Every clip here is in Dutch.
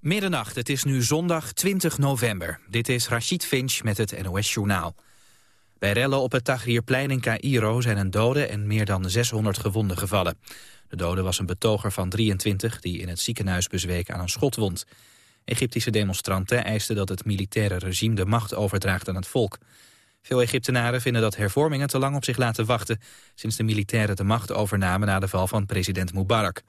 Middernacht, het is nu zondag 20 november. Dit is Rachid Finch met het NOS-journaal. Bij rellen op het Tahrirplein in Cairo zijn een dode en meer dan 600 gewonden gevallen. De dode was een betoger van 23 die in het ziekenhuis bezweek aan een schotwond. Egyptische demonstranten eisten dat het militaire regime de macht overdraagt aan het volk. Veel Egyptenaren vinden dat hervormingen te lang op zich laten wachten... sinds de militairen de macht overnamen na de val van president Mubarak.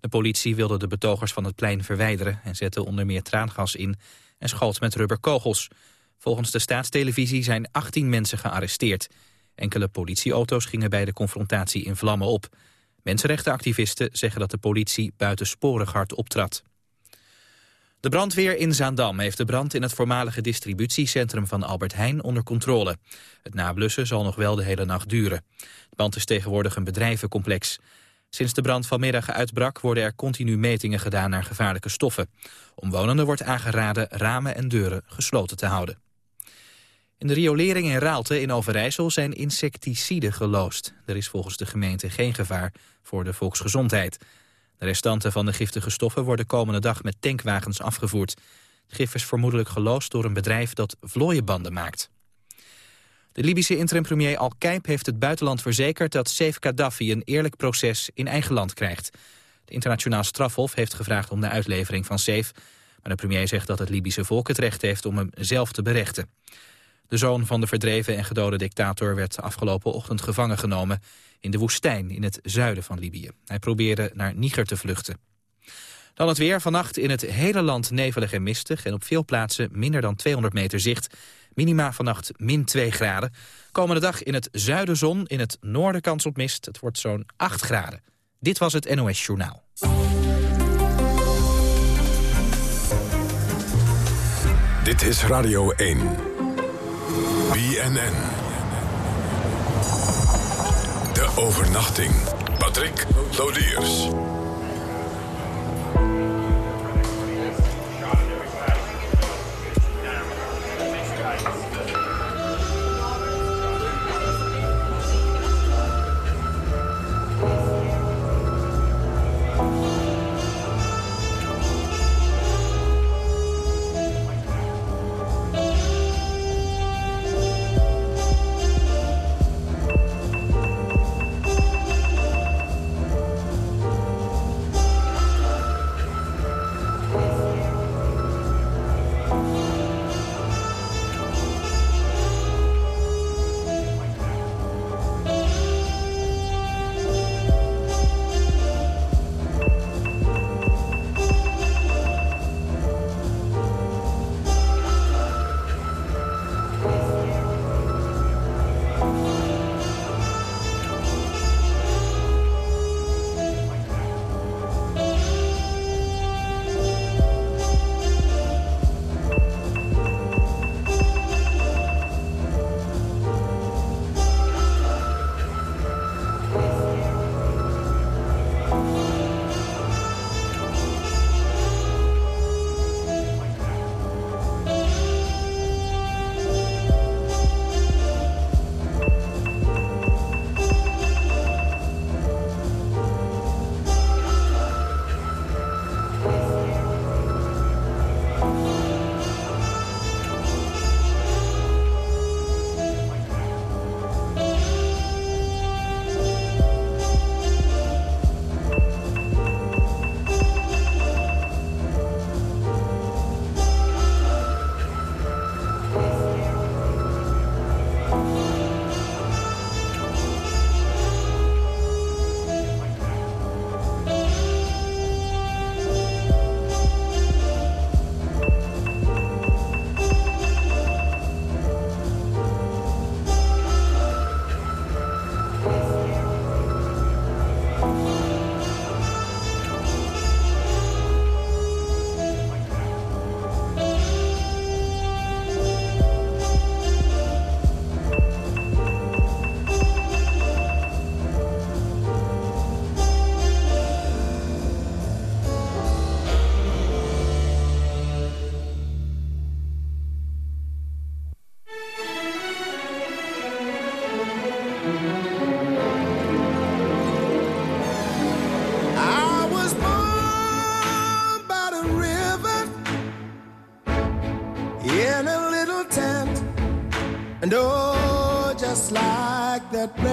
De politie wilde de betogers van het plein verwijderen... en zette onder meer traangas in en schoot met rubberkogels. Volgens de staatstelevisie zijn 18 mensen gearresteerd. Enkele politieauto's gingen bij de confrontatie in vlammen op. Mensenrechtenactivisten zeggen dat de politie buitensporig hard optrad. De brandweer in Zaandam heeft de brand in het voormalige distributiecentrum van Albert Heijn onder controle. Het nablussen zal nog wel de hele nacht duren. De brand is tegenwoordig een bedrijvencomplex. Sinds de brand vanmiddag uitbrak worden er continu metingen gedaan naar gevaarlijke stoffen. Omwonenden wordt aangeraden ramen en deuren gesloten te houden. In de riolering in Raalte in Overijssel zijn insecticiden geloosd. Er is volgens de gemeente geen gevaar voor de volksgezondheid. De restanten van de giftige stoffen worden komende dag met tankwagens afgevoerd. Het gif is vermoedelijk geloosd door een bedrijf dat vlooienbanden maakt. De Libische interim-premier Al-Kijp heeft het buitenland verzekerd... dat Saif Gaddafi een eerlijk proces in eigen land krijgt. De internationaal strafhof heeft gevraagd om de uitlevering van Saif... maar de premier zegt dat het Libische volk het recht heeft om hem zelf te berechten. De zoon van de verdreven en gedode dictator werd afgelopen ochtend gevangen genomen... in de woestijn in het zuiden van Libië. Hij probeerde naar Niger te vluchten. Dan het weer. Vannacht in het hele land nevelig en mistig... en op veel plaatsen minder dan 200 meter zicht. Minima vannacht min 2 graden. Komende dag in het zuiden zon, in het noorden kans op mist. Het wordt zo'n 8 graden. Dit was het NOS Journaal. Dit is Radio 1. BNN. De overnachting. Patrick Lodiers.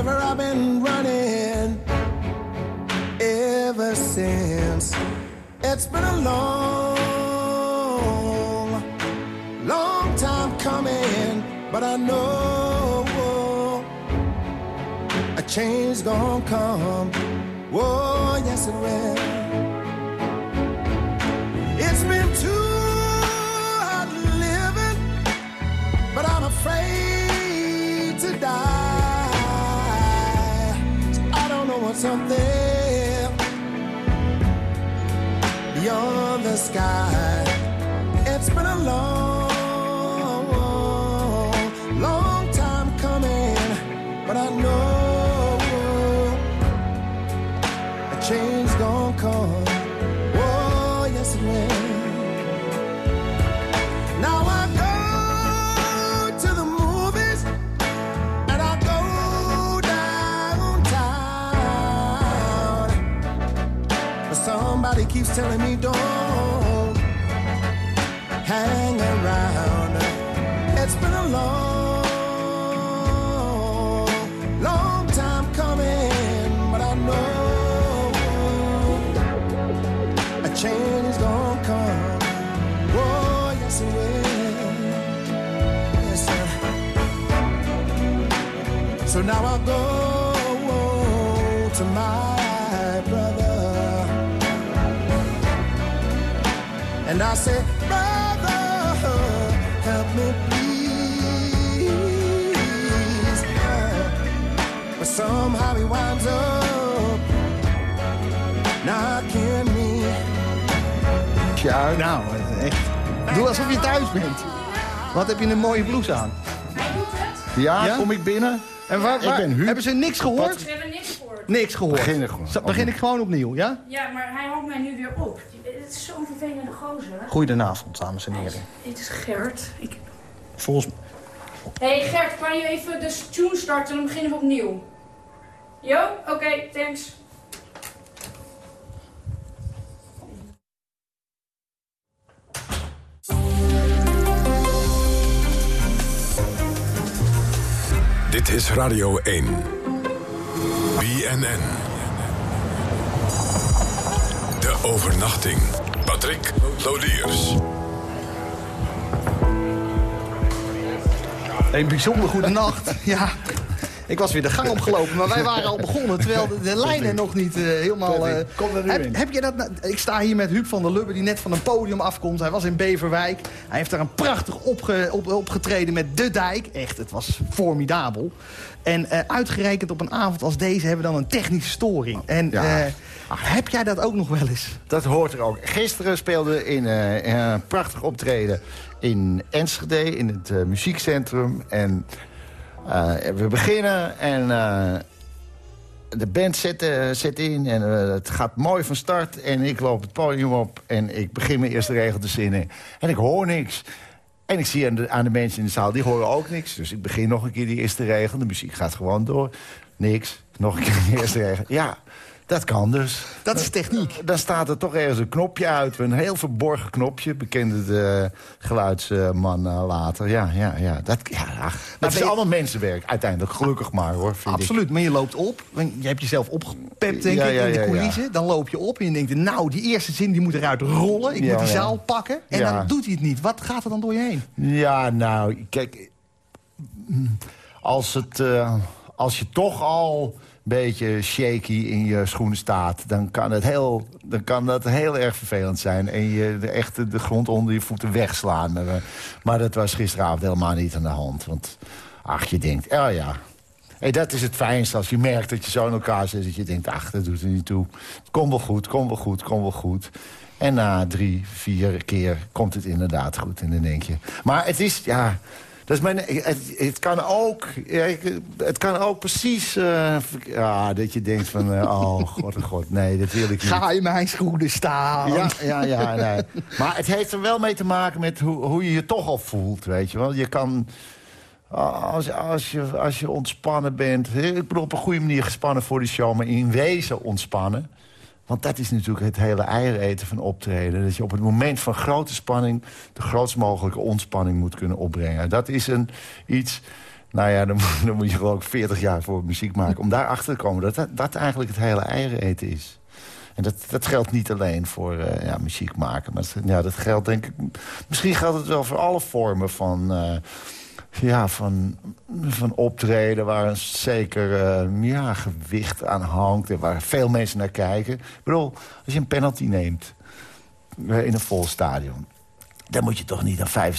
wherever I've been found something beyond the sky. It's been a long telling me don't hang around. It's been a long, long time coming, but I know a change is gonna come. Oh, yes it will. Yes. So now I go and I say, brother, help me please. But somehow he winds up knocking me. Ja, nou, echt. Doe alsof je thuis bent. Wat heb je een mooie blouse aan? Ja, Ja? kom ik binnen? En waar, Ik ben Huub. Hebben ze niks gehoord? We hebben niks gehoord. Niks gehoord. Beginnen gewoon. Begin ik gewoon opnieuw, ja? Ja, maar hij hangt mij nu weer op. Het is zo'n vervelende gozer. Goedenavond, dames en heren. Dit is Gert. Ik... Volgens hey Gert, kan je even de tune starten en dan beginnen we opnieuw? Jo? Oké, thanks. Dit is Radio 1. BNN. De overnachting. Patrick Lodiers. Een bijzonder goede nacht. Ja, ik was weer de gang opgelopen, maar wij waren al begonnen... terwijl de, de lijnen nog niet eh, helemaal... Kom er nu heb, in. heb je dat, nou- ik sta hier met Huub van der Lubbe, die net van een podium afkomt. Hij was in Beverwijk. Hij heeft daar een prachtig opge, op, opgetreden met De Dijk. Echt, het was formidabel. En eh, uitgerekend op een avond als deze hebben we dan een technische storing. En Ja. Heb jij dat ook nog wel eens? Dat hoort er ook. Gisteren speelde in eh, een prachtig optreden in Enschede, in het eh, muziekcentrum. En eh, we beginnen en de band zet, in en het gaat mooi van start. En ik loop het podium op en ik begin mijn eerste regel te zinnen. En ik hoor niks. En ik zie aan de, aan de mensen in de zaal, die horen ook niks. Dus ik begin nog een keer die eerste regel. De muziek gaat gewoon door. Niks. Nog een keer die eerste regel. Ja, dat kan dus. Dat is techniek. Dan staat er toch ergens een knopje uit. Een heel verborgen knopje. Bekende de geluidsman eh, later. Ja, ja, ja. Dat, ja, ach, dat is je- allemaal mensenwerk. Uiteindelijk gelukkig maar, hoor. Vind ik. Absoluut, maar je loopt op. Je hebt jezelf opgepept, denk Ja, ik, ja, in de coulissen. Dan loop je op en je denkt, nou, die eerste zin die moet eruit rollen. Ik moet die zaal pakken. En dan doet hij het niet. Wat gaat er dan door je heen? Ja, nou, kijk... Als, het, eh, als je toch al beetje shaky in je schoenen staat... dan kan, het heel, dan kan dat heel erg vervelend zijn. En je de, echt de grond onder je voeten wegslaan. Maar, eh, maar dat was gisteravond helemaal niet aan de hand. Want, ach, je denkt, oh ja... Hey, dat is het fijnste als je merkt dat je zo in elkaar zit... dat je denkt, ach, dat doet er niet toe. Kom wel goed, kom wel goed, kom wel goed. En na drie, vier keer komt het inderdaad goed. En dan denk je... Maar het is, ja... Is mijn, het, het kan ook, het kan ook precies, eh, ja, dat je denkt van, eh, oh god, oh god, nee, dat wil ik niet. Ga in mijn schoenen staan. Ja, ja, ja. Nee. Maar het heeft er wel mee te maken met hoe, hoe je je toch al voelt, weet je wel. Je kan, als, als, je, als je ontspannen bent... Ik bedoel, op een goede manier gespannen voor die show... maar in wezen ontspannen. Want dat is natuurlijk het hele eiereten van optreden. Dat je op het moment van grote spanning... de grootst mogelijke ontspanning moet kunnen opbrengen. Dat is een, iets... Nou ja, dan, moet- je gewoon ook 40 jaar voor muziek maken... om daar achter te komen dat dat, eigenlijk het hele eieren eten is. En dat, dat geldt niet alleen voor eh, ja, muziek maken. Maar ja, dat geldt denk ik... Misschien geldt het wel voor alle vormen van... eh, ja, van, van optreden waar een zeker eh, ja, gewicht aan hangt... en waar veel mensen naar kijken. Ik bedoel, als je een penalty neemt eh, in een vol stadion... dan moet je toch niet aan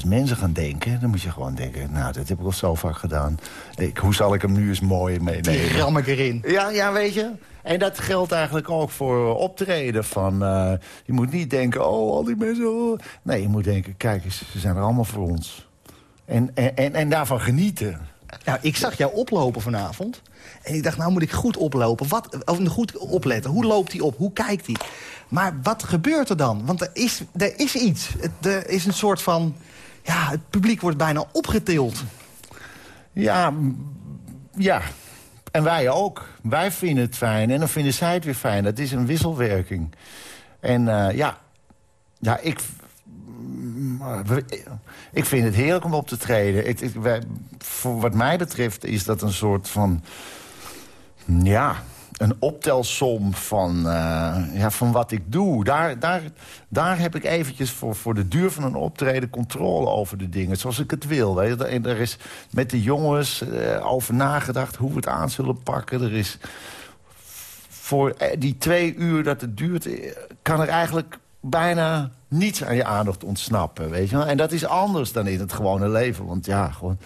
65.000 mensen gaan denken. Dan moet je gewoon denken, nou, dat heb ik al zo vaak gedaan. Ik, hoe zal ik hem nu eens mooi Die meenemen? ram ik erin. Ja, ja, weet je. En dat geldt eigenlijk ook voor optreden. Van, eh, je moet niet denken, oh, al die mensen... oh. Nee, je moet denken, kijk eens, ze zijn er allemaal voor ons. En, en, en, daarvan genieten. Nou, ik zag jou oplopen vanavond. En ik dacht, nou moet ik goed oplopen. Wat, of goed opletten. Hoe loopt hij op? Hoe kijkt hij? Maar wat gebeurt er dan? Want er is, er is iets. Het, er is een soort van... Ja, het publiek wordt bijna opgetild. Ja, ja. En wij ook. Wij vinden het fijn en dan vinden zij het weer fijn. Dat is een wisselwerking. En eh, ja, ja ik, ik vind het heerlijk om op te treden. Voor wat mij betreft is dat een soort van... Ja, een optelsom van, eh, ja, van wat ik doe. Daar, daar, daar heb ik eventjes voor, voor de duur van een optreden controle over de dingen. Zoals ik het wil. Weet er is met de jongens eh, over nagedacht hoe we het aan zullen pakken. Er is voor eh, die twee uur dat het duurt... kan er eigenlijk bijna niets aan je aandacht ontsnappen. Weet je wel? En dat is anders dan in het gewone leven. Want ja, gewoon...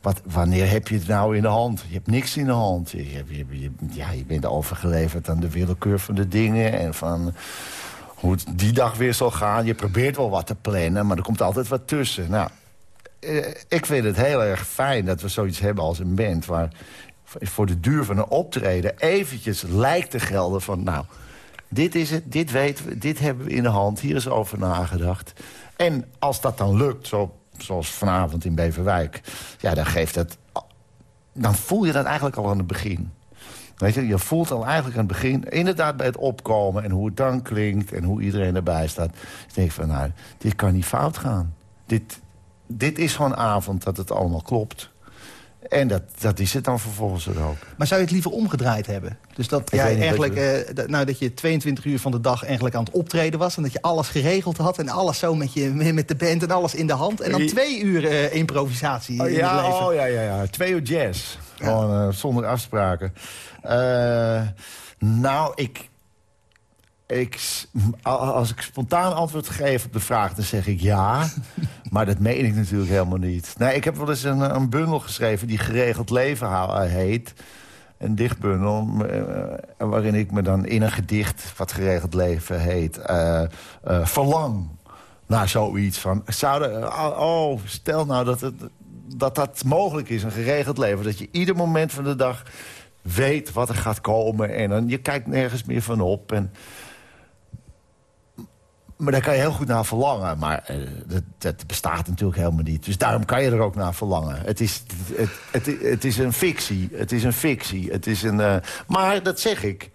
Wat, wanneer heb je het nou in de hand? Je hebt niks in de hand. Je, je, ja, je bent overgeleverd aan de willekeur van de dingen... en van hoe het die dag weer zal gaan. Je probeert wel wat te plannen, maar er komt altijd wat tussen. Nou, eh, ik vind het heel erg fijn dat we zoiets hebben als een band... waar voor de duur van een optreden eventjes lijkt te gelden van... nou, dit is het, dit weten we, dit hebben we in de hand, hier is over nagedacht. En als dat dan lukt, zo, zoals vanavond in Beverwijk... ja, dan geeft het... dan voel je dat eigenlijk al aan het begin. Weet je, je voelt al eigenlijk aan het begin, inderdaad bij het opkomen... en hoe het dan klinkt en hoe iedereen erbij staat. Denk van, nou, dit kan niet fout gaan. Dit, dit is gewoon avond dat het allemaal klopt. En dat, dat is het dan vervolgens er ook. Maar zou je het liever omgedraaid hebben? Dus dat jij eigenlijk, eh, nou, dat je 22 uur van de dag eigenlijk aan het optreden was... en dat je alles geregeld had en alles zo met, je, met de band en alles in de hand... en dan twee uur eh, improvisatie in het ja, leven. oh, ja, ja, ja. Twee uur jazz. Gewoon eh, zonder afspraken. Nou, ik... ik als ik spontaan antwoord geef op de vraag, dan zeg ik ja. maar dat meen ik natuurlijk helemaal niet. Nee, ik heb wel eens een, een bundel geschreven die Geregeld Leven ha- heet. Een dichtbundel eh, waarin ik me dan in een gedicht... wat Geregeld Leven heet, eh, eh, verlang naar zoiets van... Zouden, oh, stel nou dat, het, dat dat mogelijk is, een geregeld leven. Dat je ieder moment van de dag weet wat er gaat komen. En dan, je kijkt nergens meer van op. En, maar daar kan je heel goed naar verlangen. Maar eh, dat, bestaat natuurlijk helemaal niet. Dus daarom kan je er ook naar verlangen. Het is, het, het, is een fictie. Het is een fictie. Het is een, eh, maar dat zeg ik.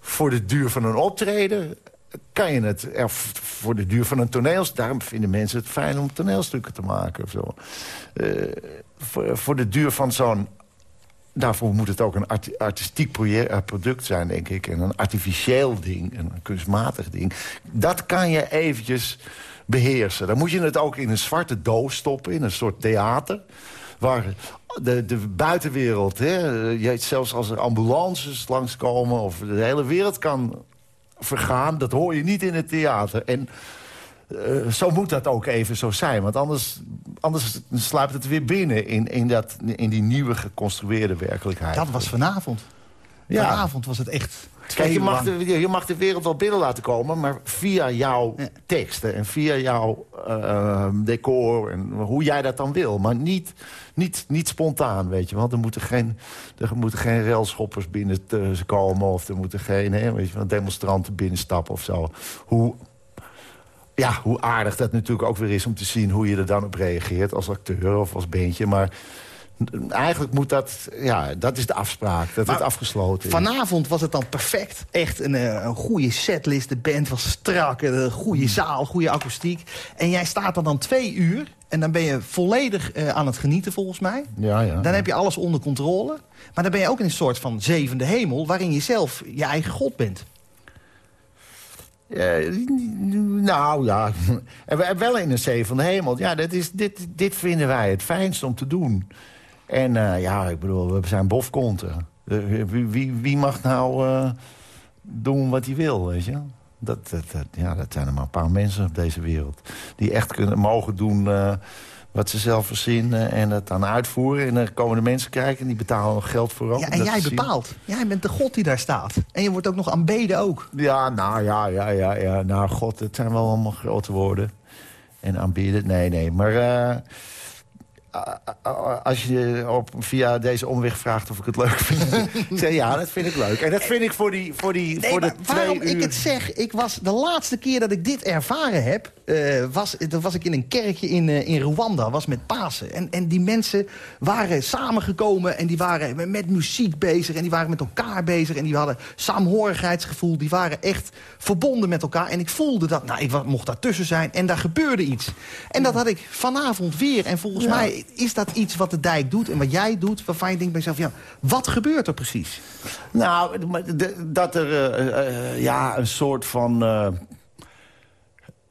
Voor de duur van een optreden kan je het... voor de duur van een toneelstuk... Daarom vinden mensen het fijn om toneelstukken te maken. Of zo. Eh, voor, voor de duur van zo'n... Daarvoor moet het ook een arti- artistiek eh, product zijn, denk ik. En een artificieel ding, een kunstmatig ding. Dat kan je eventjes beheersen. Dan moet je het ook in een zwarte doos stoppen, in een soort theater. Waar de, de buitenwereld, hè, je, zelfs als er ambulances langskomen... of de hele wereld kan vergaan, dat hoor je niet in het theater. En eh, zo moet dat ook even zo zijn. Want anders, anders sluipt het weer binnen in, in, dat, in die nieuwe geconstrueerde werkelijkheid. Dat was vanavond. Ja. Vanavond was het echt Kijk, je mag, de, je mag de wereld wel binnen laten komen... maar via jouw Ja. teksten en via jouw eh, decor... en hoe jij dat dan wil. Maar niet, niet, niet spontaan, weet je. Want er moeten geen, er moeten geen railschoppers binnen te- komen... of er moeten geen hè, weet je, demonstranten binnenstappen of zo. Hoe, ja, hoe aardig dat natuurlijk ook weer is om te zien... hoe je er dan op reageert als acteur of als beentje. Maar eigenlijk moet dat... Ja, dat is de afspraak, dat Maar het afgesloten is. Vanavond was het dan perfect. Echt een, eh, een goede setlist. De band was strak. Een goede zaal, goede akoestiek. En jij staat er dan twee uur. En dan ben je volledig eh, aan het genieten, volgens mij. Ja, ja. Dan heb je alles onder controle. Maar dan ben je ook in een soort van zevende hemel... waarin je zelf je eigen god bent. Eh, nou ja, en we- wel in een zee van de hemel. Ja, dat is, dit, dit vinden wij het fijnst om te doen. En eh, ja, ik bedoel, we zijn bofkonten. Eh, wie, wie, mag nou doen wat hij wil, weet je? Dat, dat, ja, dat zijn er maar een paar mensen op deze wereld. Die echt kunnen, mogen doen wat ze zelf verzinnen en het dan uitvoeren. En dan komen de mensen kijken en die betalen nog geld voor. ook Ja, en jij zien. bepaalt. Jij bent de god die daar staat. En je wordt ook nog aanbeden ook. Ja, nou ja, ja, ja, ja. Nou, god, het zijn wel allemaal grote woorden. En aanbieden, nee, nee. Maar eh, als je op, via deze omweg vraagt of ik het leuk vind... ik zeg ja, dat vind ik leuk. En dat vind ik voor, die, voor, die, Nee, voor de twee waarom uur... ik het zeg, ik was de laatste keer dat ik dit ervaren heb... eh, was, dat was ik in een kerkje in, eh, in Rwanda, was met Pasen. En, en die mensen waren samengekomen en die waren met- muziek bezig... en die waren met elkaar bezig en die hadden saamhorigheidsgevoel. Die waren echt verbonden met elkaar. En ik voelde dat, nou, ik mocht daartussen zijn en daar gebeurde iets. En dat had ik vanavond weer. En volgens Ja. mij is dat iets wat de dijk doet en wat jij doet... waarvan je denkt bij jezelf, ja, wat gebeurt er precies? Nou, dat er eh, eh, ja, een soort van eh,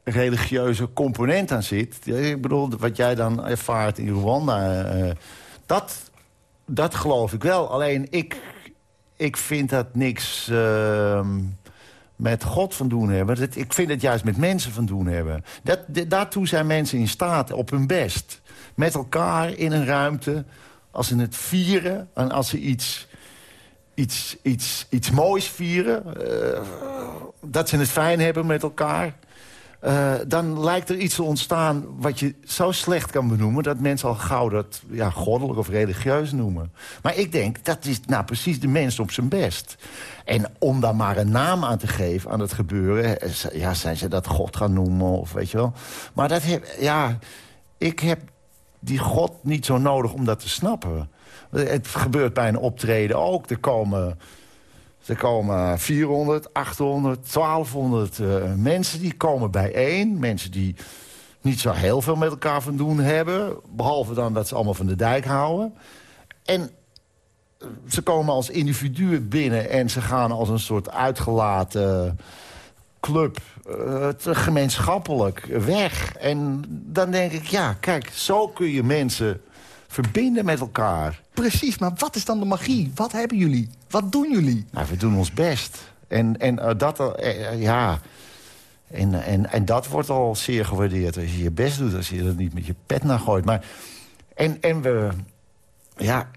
religieuze component aan zit. Ik bedoel, wat jij dan ervaart in Rwanda... dat, dat geloof ik wel. Alleen ik, ik vind dat niks eh, met God van doen hebben. Ik vind het juist met mensen van doen hebben. Dat, daartoe zijn mensen in staat, op hun best. Met elkaar in een ruimte, als ze het vieren... en als ze iets iets, iets, iets moois vieren. eh, dat ze het fijn hebben met elkaar. eh, dan lijkt er iets te ontstaan wat je zo slecht kan benoemen... dat mensen al gauw dat ja, goddelijk of religieus noemen. Maar ik denk, dat is nou precies de mens op zijn best. En om daar maar een naam aan te geven aan het gebeuren... eh, ja, zijn ze dat God gaan noemen of weet je wel. Maar dat heb, ja, ik heb die God niet zo nodig om dat te snappen. Het gebeurt bij een optreden ook. Er komen, er komen 400, 800, 1200 eh, mensen die komen bijeen. Mensen die niet zo heel veel met elkaar van doen hebben. Behalve dan dat ze allemaal van de dijk houden. En eh, ze komen als individuen binnen en ze gaan als een soort uitgelaten club eh, te gemeenschappelijk weg. En dan denk ik, ja, kijk, zo kun je mensen verbinden met elkaar. Precies, maar wat is dan de magie? Wat hebben jullie? Wat doen jullie? Nou, we doen ons best. En, en eh, dat, eh, ja... En, en, en dat wordt al zeer gewaardeerd als je je best doet. Als je er niet met je pet naar gooit. Maar, en, en we... Ja,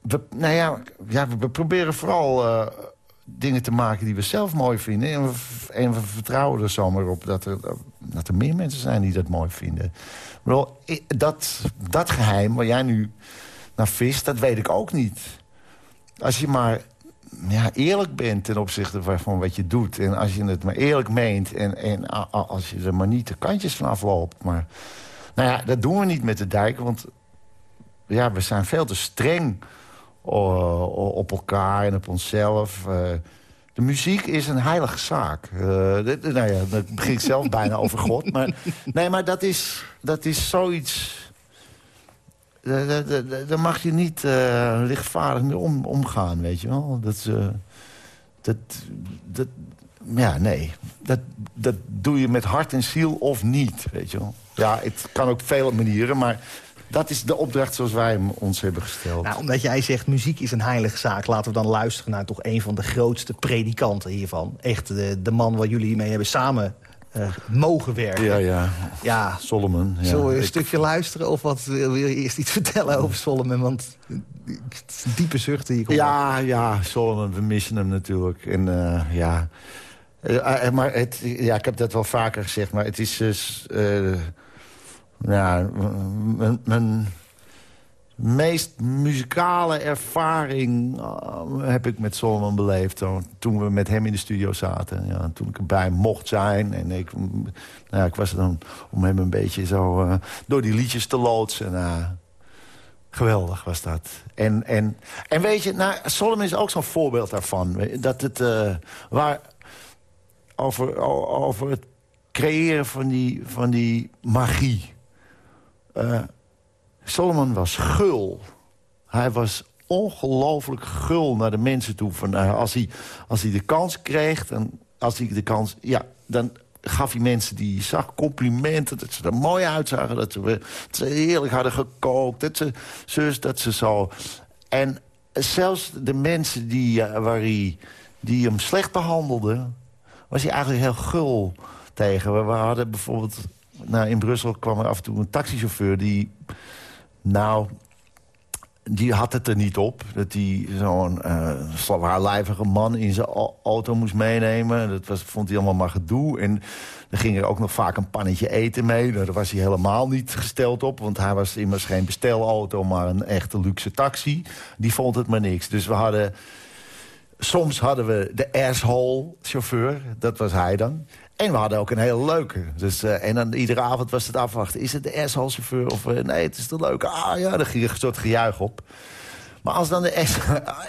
we, nou ja, ja, we proberen vooral dingen te maken die we zelf mooi vinden. En we, en we vertrouwen er zomaar op dat er, dat er meer mensen zijn die dat mooi vinden. I- dat, dat geheim waar jij nu naar vist, dat weet ik ook niet. Als je maar ja, eerlijk bent ten opzichte van wat je doet... en als je het maar eerlijk meent en, en als je er maar niet de kantjes van afloopt... maar nou ja, dat doen we niet met de dijk, want ja, we zijn veel te streng op elkaar en op onszelf. Eh, de muziek is een heilige zaak. Eh, dit- nou ja, dat begin zelf bijna over God. Maar, nee, maar dat is, dat is zoiets... Daar- mag je niet eh, lichtvaardig mee om, omgaan, weet je wel. Dat, dat, dat, ja, nee. Dat, dat doe je met hart en ziel of niet, weet je wel. Ja, het kan ook op vele manieren, maar dat is de opdracht zoals wij hem ons hebben gesteld. Nou, omdat jij zegt muziek is een heilige zaak... laten we dan luisteren naar toch een van de grootste predikanten hiervan. Echt de, de man waar jullie mee hebben samen eh, mogen werken. ja, ja. Ja, Solomon. Ja. Zullen we een Ik- stukje luisteren of wat wil je eerst iets vertellen over Solomon? Want diepe zucht die ik hoor. Ja, ja, Solomon, we missen hem natuurlijk. En eh, ja... Eh, maar het, ja, ik heb dat wel vaker gezegd, maar het is dus... ja, mijn- meest muzikale ervaring eh, heb ik met Solomon beleefd. Zo, toen we met hem in de studio zaten. Ja, toen ik erbij mocht zijn. En ik, nou, ja, ik was dan om hem een beetje zo eh, door die liedjes te loodsen. Nou, Geweldig was dat. En, en, en weet je, nou, Solomon is ook zo'n voorbeeld daarvan. Dat het, eh, waar, over, over het creëren van die, van die magie. Eh, Solomon was gul. Hij was ongelooflijk gul naar de mensen toe. Van, eh, als, hij, als hij de kans kreeg, dan, als hij de kans, ja, dan gaf hij mensen die je zag complimenten. Dat ze er mooi uitzagen, dat ze, dat ze heerlijk hadden gekookt. Dat ze dat ze zo. En zelfs de mensen die, eh, waar hij, die hem slecht behandelden... was hij eigenlijk heel gul tegen. We hadden bijvoorbeeld... Nou, in Brussel kwam er af en toe een taxichauffeur die... Nou, die had het er niet op. Dat hij zo'n uh, man in zijn au- auto moest meenemen. Dat was, vond hij allemaal maar gedoe. En er ging er ook nog vaak een pannetje eten mee. Nou, Daar was hij helemaal niet gesteld op. Want hij was immers geen bestelauto, maar een echte luxe taxi. Die vond het maar niks. Dus we hadden... Soms hadden we de asshole-chauffeur. Dat was hij dan. En we hadden ook een hele leuke. Dus, eh, en dan iedere avond was het afwachten. Is het de asshole-chauffeur? Of eh, nee, het is de leuke. Ah ja, daar ging een soort gejuich op. Maar als dan de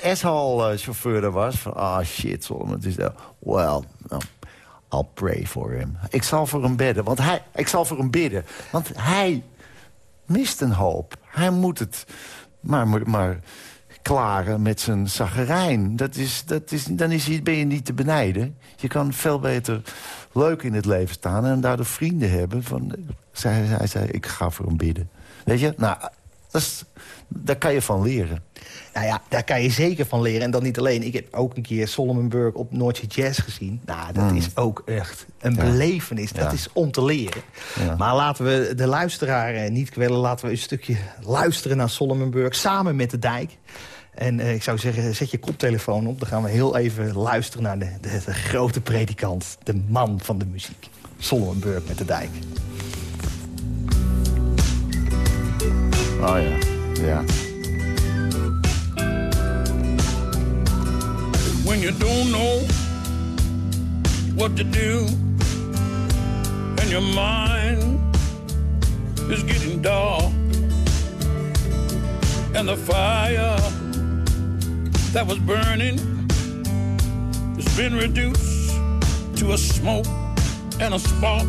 asshole-chauffeur er was... van ah shit, Solomon, het is dat. Well, nou, I'll pray for him. Ik zal voor hem bidden. Want hij, ik zal voor hem bidden. Want hij mist een hoop. Hij moet het maar, maar klaren met zijn zagerijn. Dat is, dat is, dan is, ben je niet te benijden. Je kan veel beter leuk in het leven staan... en daardoor vrienden hebben. Van, zij, hij zei, ik ga voor hem bidden. Weet je? Nou, dat is, daar kan je van leren. Nou ja, daar kan je zeker van leren. En dan niet alleen. Ik heb ook een keer Solomon Burke op Noordje Jazz gezien. Nou, dat is ook echt een belevenis. Dat. Ja. is om te leren. Ja. Maar laten we de luisteraar eh, niet kwellen. Laten we een stukje luisteren naar Solomon Burke. Samen met de dijk. En eh, ik zou zeggen, zet je koptelefoon op. Dan gaan we heel even luisteren naar de, de, de grote predikant. De man van de muziek. Solomon Burke met de dijk. Oh ja, ja. when you don't know what to do and your mind is getting dark and the fire that was burning has been reduced to a smoke and a spark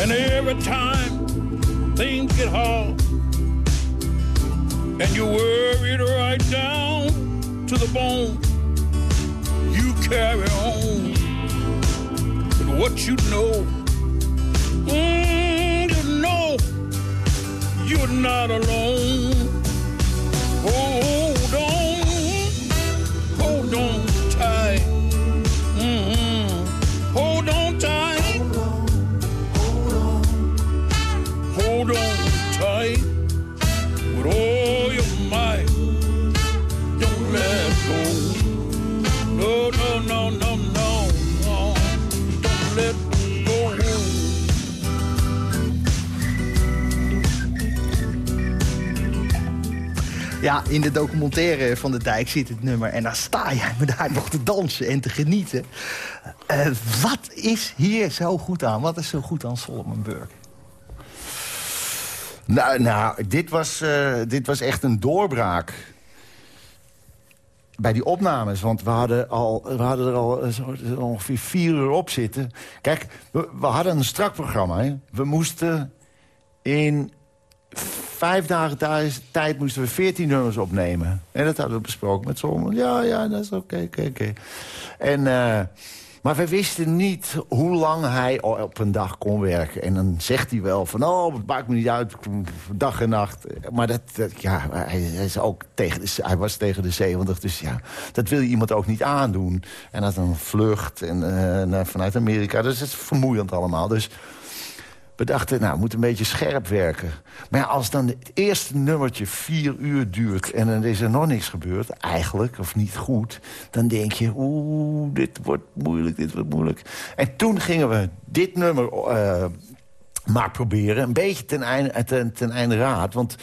and every time things get hard and you're worried right down to the bone. You carry on with what you know. Mm, you know you're not alone. Ja, in de documentaire van de dijk zit het nummer. En dan sta jij me daar nog te dansen en te genieten. Eh, wat is hier zo goed aan? Wat is zo goed aan Solomon Burke? Nou, nou dit, was, eh, dit was echt een doorbraak. Bij die opnames, want we hadden, al, we hadden er al eh, zo, ongeveer vier uur op zitten. Kijk, we, we hadden een strak programma. Hè. We moesten in vijf dagen thuis, tijd moesten we veertien nummers opnemen. En dat hadden we besproken met sommigen. Ja, ja, dat is oké, oké, oké. En... eh, maar we wisten niet hoe lang hij op een dag kon werken. En dan zegt hij wel van, oh, het maakt me niet uit, dag en nacht. Maar dat, ja, hij, is ook tegen hij was tegen de 70, dus ja, dat wil je iemand ook niet aandoen. En had een vlucht en, eh, vanuit Amerika, dus het is vermoeiend allemaal. Dus we dachten, nou, we moeten een beetje scherp werken. Maar als dan het eerste nummertje vier uur duurt... en dan is er nog niks gebeurd, eigenlijk, of niet goed... dan denk je, oeh, dit wordt moeilijk, dit wordt moeilijk. En toen gingen we dit nummer eh, maar proberen. Een beetje ten einde, ten, ten einde raad. Want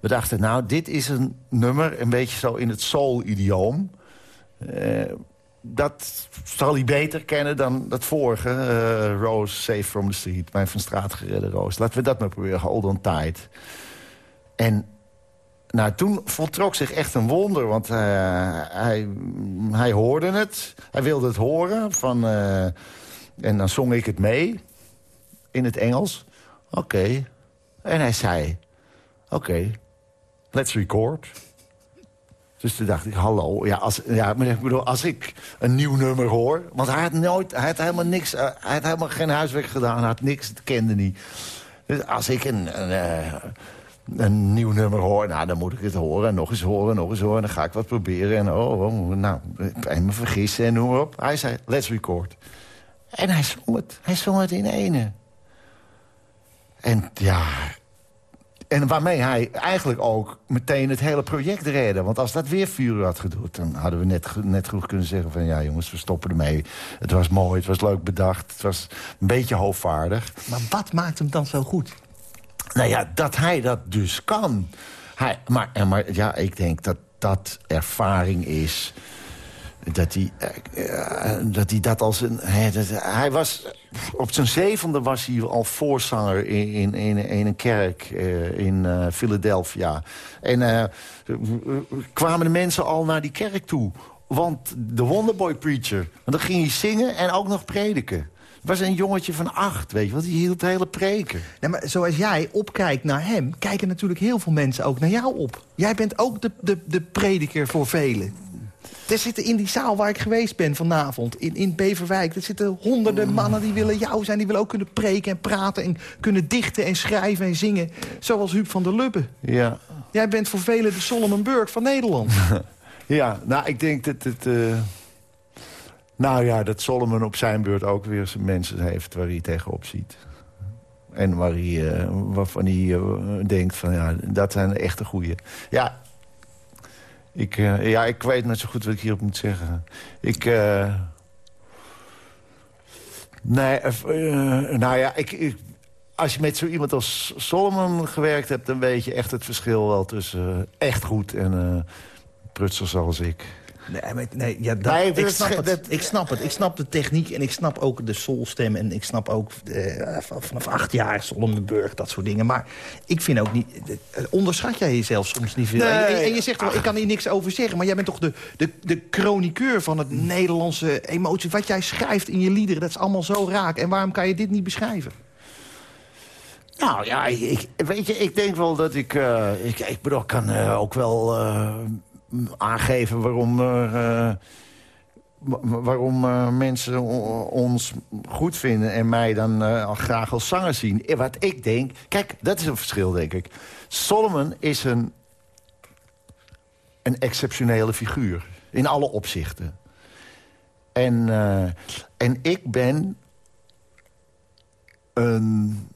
we dachten, nou, dit is een nummer... een beetje zo in het soul-idioom... Eh, dat zal hij beter kennen dan dat vorige. eh, Rose, Safe from the Street. Mijn van straat geredde Rose. Laten we dat maar proberen. Hold on tight. En nou, toen voltrok zich echt een wonder. Want eh, hij, hij hoorde het. Hij wilde het horen. Van, eh, en dan zong ik het mee. In het Engels. Oké. En hij zei, oké, let's record. Dus toen dacht ik, hallo, ja, als, ja, ik bedoel, als ik een nieuw nummer hoor... want hij had nooit, hij had helemaal niks, eh, hij had helemaal geen huiswerk gedaan, hij had niks, het kende niet. Dus als ik een, een, eh, een nieuw nummer hoor, nou, dan moet ik het horen. En nog eens horen, nog eens horen. En dan ga ik wat proberen. En oh, oh nou, en me vergissen en noem maar op. Hij zei, let's record. En hij zong het. Hij zong het in ene. En ja... En waarmee hij eigenlijk ook meteen het hele project redde. Want als dat weer vuur had gedoet... dan hadden we net, net genoeg kunnen zeggen van... ja jongens, we stoppen ermee. Het was mooi, het was leuk bedacht. Het was een beetje hoogvaardig. Maar wat maakt hem dan zo goed? Nou ja, dat hij dat dus kan. Hij, maar, en maar ja, ik denk dat dat ervaring is. Dat hij, eh, eh, dat, hij dat als een... Hij, was... Op zijn zevende was hij al voorzanger in, in, een kerk eh, in Philadelphia. En kwamen de mensen al naar die kerk toe. Want de Wonderboy Preacher. Want dan ging hij zingen en ook nog prediken. Was een jongetje van acht, weet je, want die hield de hele preken. Maar zoals jij opkijkt naar hem... kijken natuurlijk heel veel mensen ook naar jou op. Jij bent ook de, de, de prediker voor velen. Er zitten in die zaal waar ik geweest ben vanavond, in, in Beverwijk... er zitten honderden mannen die willen jou zijn. Die willen ook kunnen preken en praten en kunnen dichten en schrijven en zingen. Zoals Huub van der Lubbe. Ja, Jij bent voor velen de Solomon Burke van Nederland. ja nou, ik denk dat het... eh, nou ja, dat Solomon op zijn beurt ook weer zijn mensen heeft waar hij tegenop ziet. En waar hij, eh, waarvan hij eh, denkt van, ja, dat zijn de echte goeie. Ja, ik, eh, ja, ik weet net zo goed wat ik hierop moet zeggen. Ik... eh, nee, eh, nou ja, ik, als je met zo iemand als Solomon gewerkt hebt... dan weet je echt het verschil wel tussen echt goed en prutsers zoals ik. Nee, maar, nee ja, dat, Nee, ik, snap het, dat- ik snap het. Ik snap de techniek en ik snap ook de soulstem. En ik snap ook eh, van- vanaf acht jaar Solomon-Burg, dat soort dingen. Maar ik vind ook niet... eh, Onderschat jij jezelf soms niet veel? Nee. En, je zegt wel, ik kan hier niks over zeggen. Maar jij bent toch de, de, de chroniqueur van het Nederlandse emotie. Wat jij schrijft in je liederen, dat is allemaal zo raak. En waarom kan je dit niet beschrijven? Nou ja, ik, weet je, ik denk wel dat ik... eh, ik, ik bedoel, ik kan ook wel aangeven waarom... eh, wa- waarom eh, mensen ons goed vinden en mij dan eh, al graag als zanger zien. En Wat ik denk... Kijk, dat is een verschil, denk ik. Solomon is een, een exceptionele figuur. In alle opzichten. En, eh, en ik ben een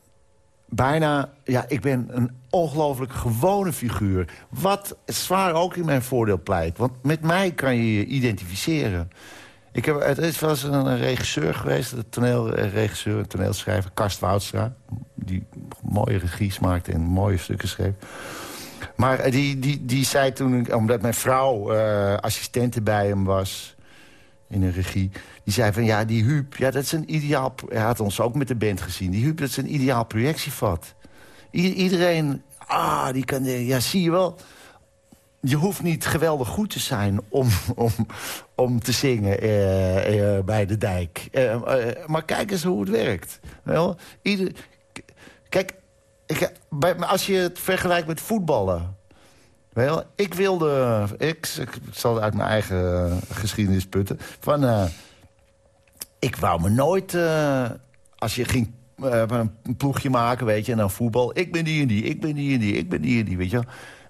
bijna... Ja, ik ben een ongelooflijk gewone figuur. Wat zwaar ook in mijn voordeel pleit. Want met mij kan je je identificeren. Ik heb, het is wel eens een regisseur geweest, een toneelregisseur, een toneelschrijver, Karst Woudstra. Die mooie regies maakte en mooie stukken schreef. Maar eh, die, die, die zei toen, omdat mijn vrouw eh assistente bij hem was in een regie. Die zei van, ja, die Huub, ja, dat is een ideaal... Hij had ons ook met de band gezien. Die Huub, dat is een ideaal projectievat. Iedereen, ah, die kan... Ja, zie je wel... Je hoeft niet geweldig goed te zijn om, om, om te zingen eh, eh, bij de dijk. Eh, eh, maar kijk eens hoe het werkt. Wel, ieder, kijk, ik, als je het vergelijkt met voetballen... Wel, ik wilde, ik, ik zal uit mijn eigen eh, geschiedenis putten... van, eh, ik wou me nooit, eh, als je ging een ploegje maken, weet je, en dan voetbal... ik ben die en die, ik ben die en die, ik ben die en die, weet je.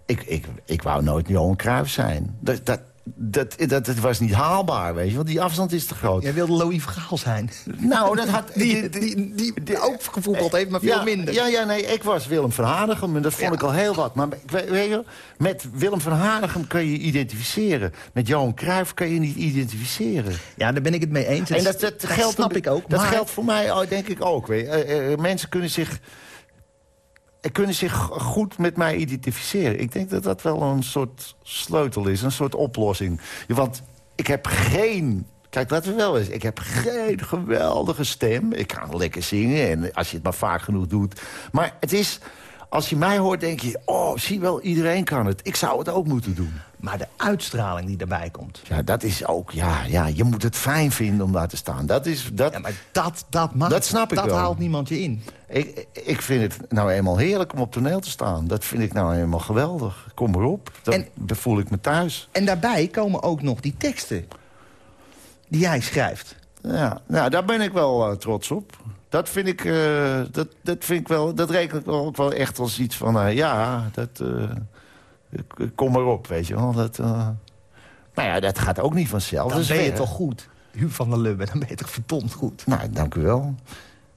Ik, ik, ik wou nooit Johan Cruijff zijn. Dat, dat, dat, dat, dat was niet haalbaar, weet je, want die afstand is te groot. Jij wilde Louis Vergaal zijn. Nou, dat had... Die, die, die, ook gevoetbald heeft, maar veel ja, minder. Ja, ja, nee, ik was Willem van Hanegem en dat vond ik al heel wat. Maar weet- je, met Willem van Hanegem kun je identificeren. Met Johan Cruijff kun je niet identificeren. Ja, daar ben ik het mee eens. en dat, dat, geldt snap ik ook. Dat maar- geldt voor mij denk ik ook. Weet je. Eh, eh, mensen kunnen zich, kunnen zich goed met mij identificeren. Ik denk dat dat wel een soort sleutel is, een soort oplossing. Want ik heb geen... Kijk, laten we wel eens. Ik heb geen geweldige stem. Ik kan lekker zingen en als je het maar vaak genoeg doet. Maar het is... als je mij hoort, denk je... oh, zie wel, iedereen kan het. Ik zou het ook moeten doen. Maar de uitstraling die daarbij komt. Ja, dat is ook... Ja, ja, je moet het fijn vinden om daar te staan. Dat is... Dat, Ja, maar dat, dat, mag, Dat snap ik dat wel. haalt niemand je in. ik, ik vind het nou eenmaal heerlijk om op toneel te staan. Dat vind ik nou eenmaal geweldig. Kom erop. Dan En- voel ik me thuis. En daarbij komen ook nog die teksten die jij schrijft. Ja, nou, daar ben ik wel eh, trots op. Dat vind ik, eh, dat, dat vind ik wel, dat reken ik wel ook wel echt als iets van, eh, ja, dat, kom erop, weet je wel. Dat, eh, nou ja, dat gaat ook niet vanzelf. Dan is ben je toch goed. Huub van der Lubbe, dan ben je toch verdomd goed. Nou, dank u wel.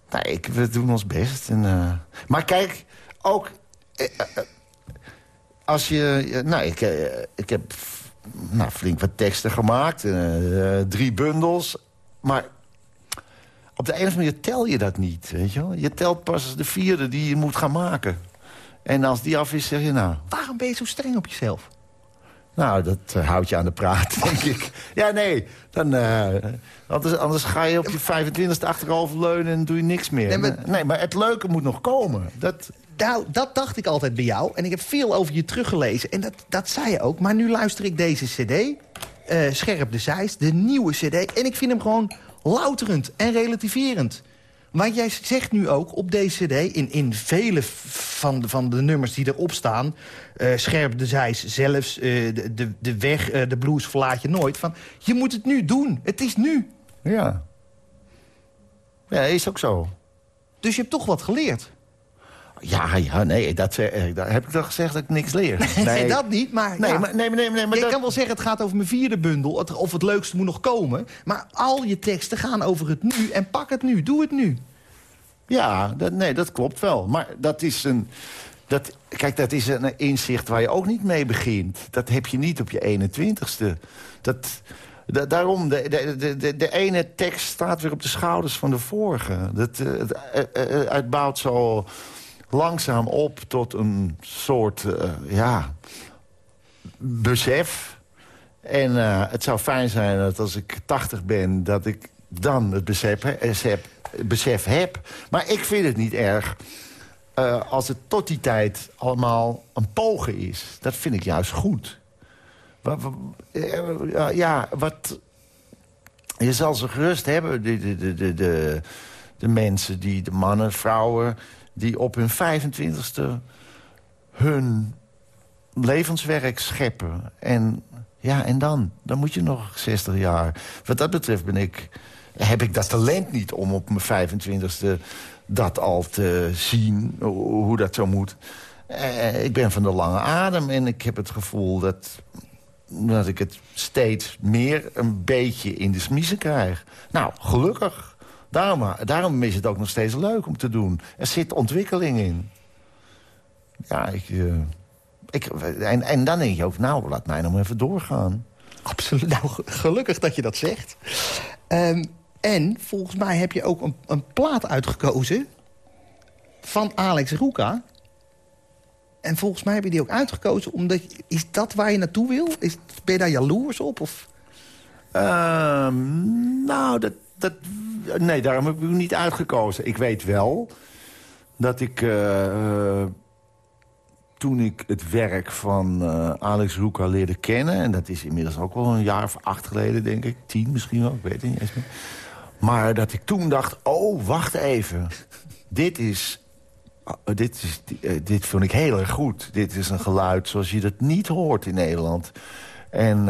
Nou, ik, we doen ons best. En, eh, maar kijk, ook... eh, als je... nou, ik, ik heb nou, flink wat teksten gemaakt. drie bundels. Maar op de een of andere manier tel je dat niet, weet je wel. Je telt pas de vierde die je moet gaan maken. En als die af is, zeg je nou... Waarom ben je zo streng op jezelf? Nou, dat eh, houdt je aan de praat, denk ik. Ja, nee, dan, eh, anders, anders ga je op je 25e achterover leunen en doe je niks meer. Nee, Nee, maar- maar, het leuke moet nog komen. Dat, Nou, dat dacht ik altijd bij jou. En ik heb veel over je teruggelezen. En dat, dat zei je ook. Maar nu luister ik deze cd. eh, Scherp de Zeist, de nieuwe cd. En ik vind hem gewoon louterend en relativerend. Want jij zegt nu ook op deze cd... in, in vele van de, van de nummers die erop staan... eh, Scherp de Zeist zelfs, eh, de, de, de weg, eh, de blues verlaat je nooit... van je moet het nu doen. Het is nu. ja. Ja, is ook zo. Dus je hebt toch wat geleerd. Ja, ja, nee, dat, eh, dat heb ik toch gezegd dat ik niks leer. Nee, dat niet, maar... Nee, ja. maar, nee, nee, nee, maar je dat- kan wel zeggen, het gaat over mijn vierde bundel. het- Of het leukste moet nog komen. Maar al je teksten gaan over het nu. En pak het nu. Doe het nu. Ja, dat, nee, dat klopt wel. Maar dat is een... Dat, kijk, dat is een inzicht waar je ook niet mee begint. Dat heb je niet op je 21ste. Dat, da- daarom, de, de, de, de, de ene tekst staat weer op de schouders van de vorige. Dat, eh, het, eh, eh, het bouwt zo langzaam op tot een soort, eh, ja, besef. En eh, het zou fijn zijn dat als ik 80 ben... dat ik dan het besef, he- besef, heb. Maar ik vind het niet erg eh, als het tot die tijd allemaal een pogen is. Dat vind ik juist goed. Eh, ja, wat... Je zal ze gerust hebben, de, de, de, de mensen, die, de mannen, vrouwen... die op hun 25ste hun levenswerk scheppen. En ja, en dan? Dan moet je nog 60 jaar. Wat dat betreft ben ik, heb ik dat talent niet om op mijn 25ste dat al te zien, hoe dat zo moet. Eh, ik ben van de lange adem en ik heb het gevoel dat, dat ik het steeds meer een beetje in de smiezen krijg. Nou, gelukkig. Daarom, daarom is het ook nog steeds leuk om te doen. Er zit ontwikkeling in. Ja, ik... eh, ik, en, en dan denk je ook, nou, laat mij nog maar even doorgaan. Absoluut. Nou, ge- gelukkig dat je dat zegt. Ehm, en volgens mij heb je ook een, een plaat uitgekozen... van Alex Roeka. En volgens mij heb je die ook uitgekozen omdat... Is dat waar je naartoe wil? Is, ben je daar jaloers op? Of? Ehm, nou, dat, dat, nee, daarom heb ik hem niet uitgekozen. Ik weet wel dat ik... eh, eh, toen ik het werk van eh, Alex Roeka leerde kennen... en dat is inmiddels ook wel een jaar of acht geleden, denk ik. Tien misschien wel, ik weet het niet eens. Maar dat ik toen dacht, oh, wacht even. dit is... dit, is dit vond ik heel erg goed. Dit is een geluid zoals je dat niet hoort in Nederland. En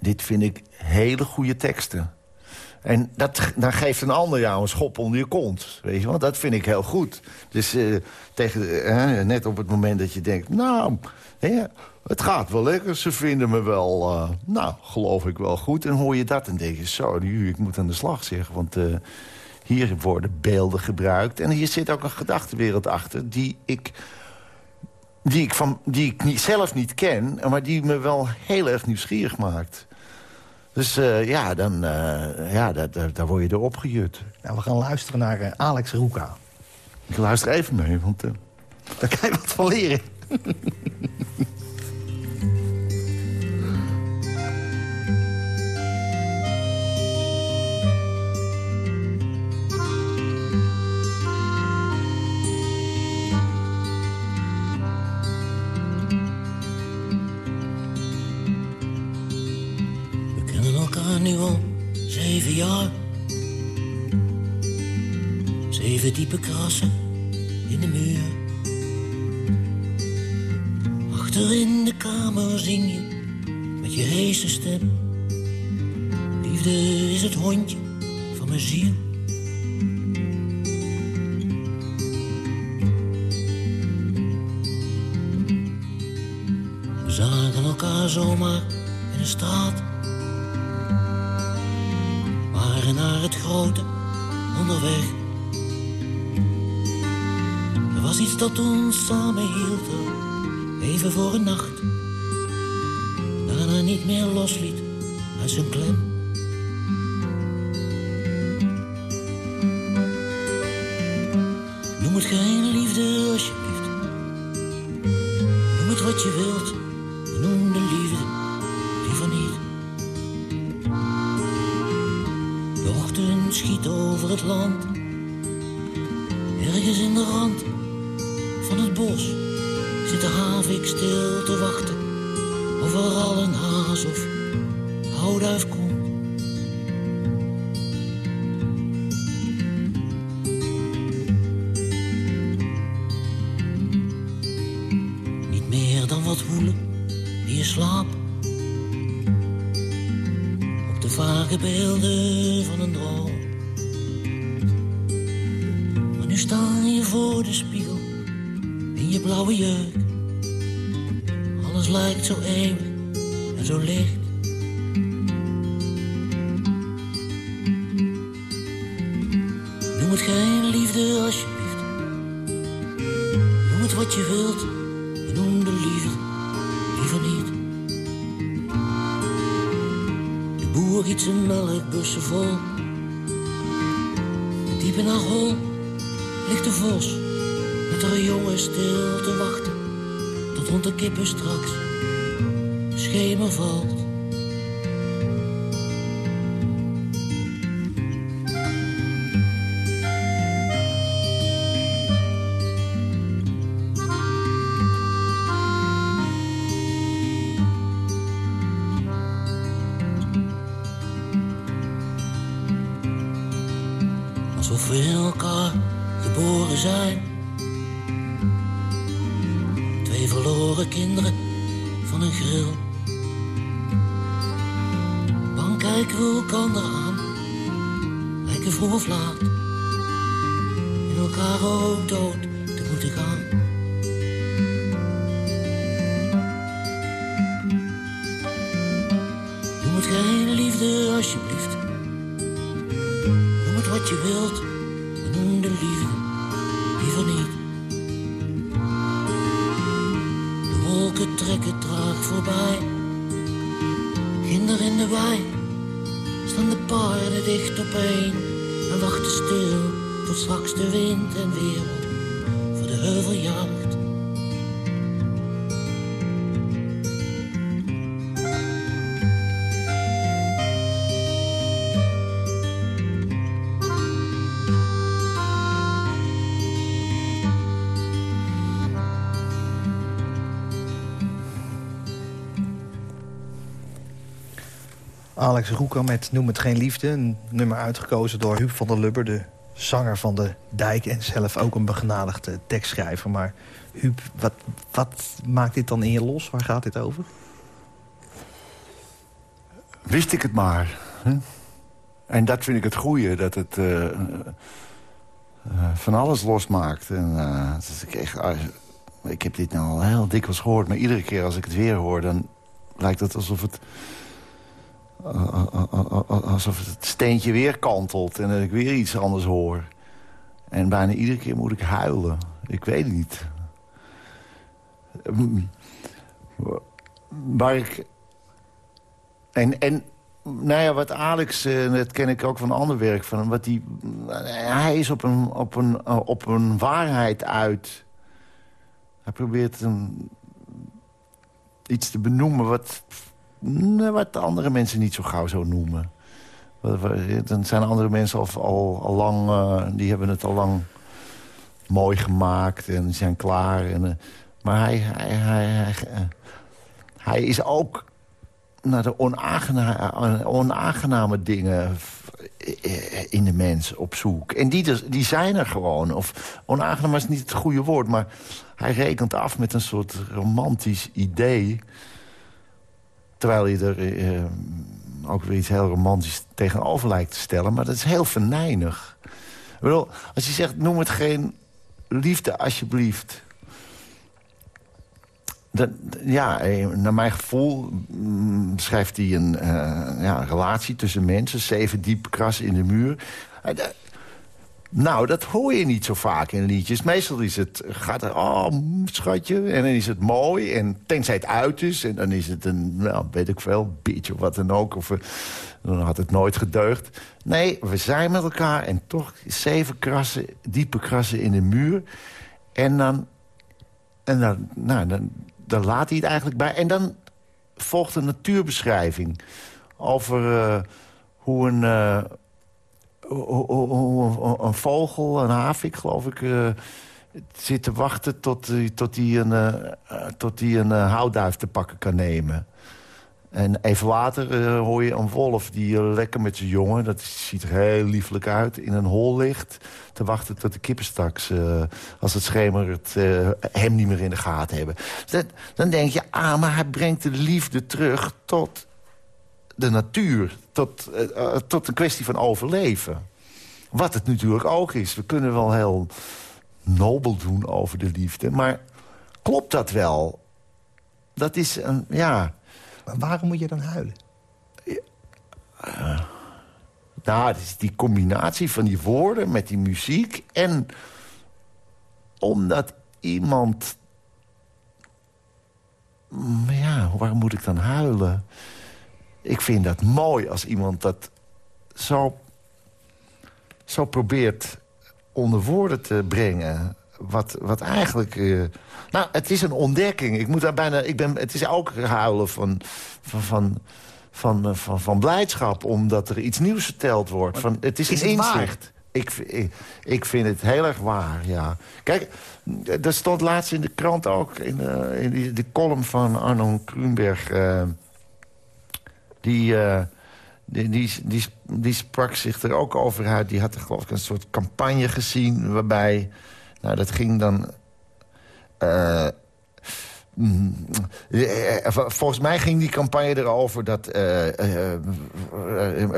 dit vind ik hele goede teksten. En dat, dan geeft een ander jou een schop onder je kont. Weet je wel? Dat vind ik heel goed. Dus eh, tegen, net op het moment dat je denkt... nou, het gaat wel lekker. Ze vinden me wel, eh, nou, geloof ik wel goed. En hoor je dat en denk je, zo, nu, ik moet aan de slag zeggen. Want eh, hier worden beelden gebruikt. En hier zit ook een gedachtenwereld achter... die ik, die ik, van, die ik niet, zelf niet ken... maar die me wel heel erg nieuwsgierig maakt. Dus eh, ja, dan, eh, ja daar, daar, daar word je door opgejut. Nou, we gaan luisteren naar eh, Alex Roeka. Ik luister even mee, want... Daar kan je wat van leren. diepe dat ons samenhield, even voor een nacht. Daarna niet meer losliet uit zijn klem. Noem het geen liefde alsjeblieft. Noem het wat je wilt, noem de liefde liever niet. De ochtend schiet over het land. Stil te wachten. Overal een geboren zijn. Twee verloren kinderen van een grill. Bang kijken we elkaar aan. Lijken vroeg of laat. In elkaar ook dood te moeten gaan. Noem het geen liefde alsjeblieft. Noem het wat je wilt, liefde liever niet. De wolken trekken traag voorbij. Ginder in de wei staan de paarden dicht opeen en wachten stil tot straks de wind en wereld voor de heuvel Alex Roeker met Noem het geen liefde. Een nummer uitgekozen door Huub van der Lubber, de zanger van de Dijk... en zelf ook een begenadigde tekstschrijver. Maar Huub, wat, wat maakt dit dan in je los? Waar gaat dit over? Wist ik het maar. En dat vind ik het goeie, dat het eh, eh, van alles losmaakt. En, eh, dus ik, echt, ah, ik heb dit nou al heel dikwijls gehoord... maar iedere keer als ik het weer hoor, dan lijkt het alsof het... alsof het steentje weer kantelt en dat ik weer iets anders hoor. En bijna iedere keer moet ik huilen. Ik weet het niet. Waar ik... En, en nou ja, wat Alex, eh, dat ken ik ook van ander werk van. Wat die, hij is op een, op, een, eh, op een waarheid uit. Hij probeert een, iets te benoemen wat, wat andere mensen niet zo gauw zo noemen. Dan zijn andere mensen al, al, al lang... eh, die hebben het al lang mooi gemaakt en zijn klaar. En, eh, maar hij, hij, hij, hij, eh, hij is ook naar de onaangename, onaangename dingen eh, in de mens op zoek. En die, dus- die zijn er gewoon. Of onaangenaam is niet het goede woord, maar hij rekent af met een soort romantisch idee. Terwijl je er eh, ook weer iets heel romantisch tegenover lijkt te stellen. Maar dat is heel venijnig. Ik bedoel, als je zegt, noem het geen liefde alsjeblieft. Dat, ja, eh, naar mijn gevoel mm, beschrijft hij een eh, ja, relatie tussen mensen. Zeven diepe krassen in de muur. Nou, dat hoor je niet zo vaak in liedjes. Meestal is het, gaat er, oh, schatje, en dan is het mooi. En tenzij het uit is, en dan is het een, nou, weet ik veel, bitch of wat dan ook. Of eh, dan had het nooit gedeugd. Nee, we zijn met elkaar en toch zeven krassen, diepe krassen in de muur. En dan, en dan, nou, dan, dan laat hij het eigenlijk bij. En dan volgt een natuurbeschrijving over eh, hoe een... eh, hoe- hoe- hoe- hoe een vogel, een havik, geloof ik, eh, zit te wachten tot hij tot hij een, eh, eh, tot hij een houtduif te pakken kan nemen. En even later hoor je een wolf die lekker met zijn jongen... dat ziet er heel lieflijk uit, in een hol ligt... te wachten tot de kippen straks, als het schemert... hem niet meer in de gaten hebben. Dan denk je, ah, maar hij brengt de liefde terug tot de natuur. Tot, eh, eh, tot een kwestie van overleven. Wat het natuurlijk ook is. We kunnen wel heel nobel doen over de liefde. Maar klopt dat wel? Dat is een, ja... Maar waarom moet je dan huilen? Nou, het is die combinatie van die woorden met die muziek. En omdat iemand... Ja, waarom moet ik dan huilen? Ik vind dat mooi als iemand dat zo, zo probeert onder woorden te brengen. Wat, wat eigenlijk... eh, nou, het is een ontdekking. Ik moet daar bijna... Ik ben, het is ook huilen van... van, van van, eh, van, van blijdschap, omdat er iets nieuws verteld wordt. Van, het is, is een het waar? inzicht. Ik, ik, ik vind het heel erg waar, ja. Kijk, er stond laatst in de krant ook... in, eh, in die, de column van Arno Kruenberg... die, eh, die, die, die, die sprak zich er ook over uit. Die had er geloof ik een soort campagne gezien... waarbij, nou dat ging dan... eh, Mm, eh, Volgens mij ging die campagne erover dat eh,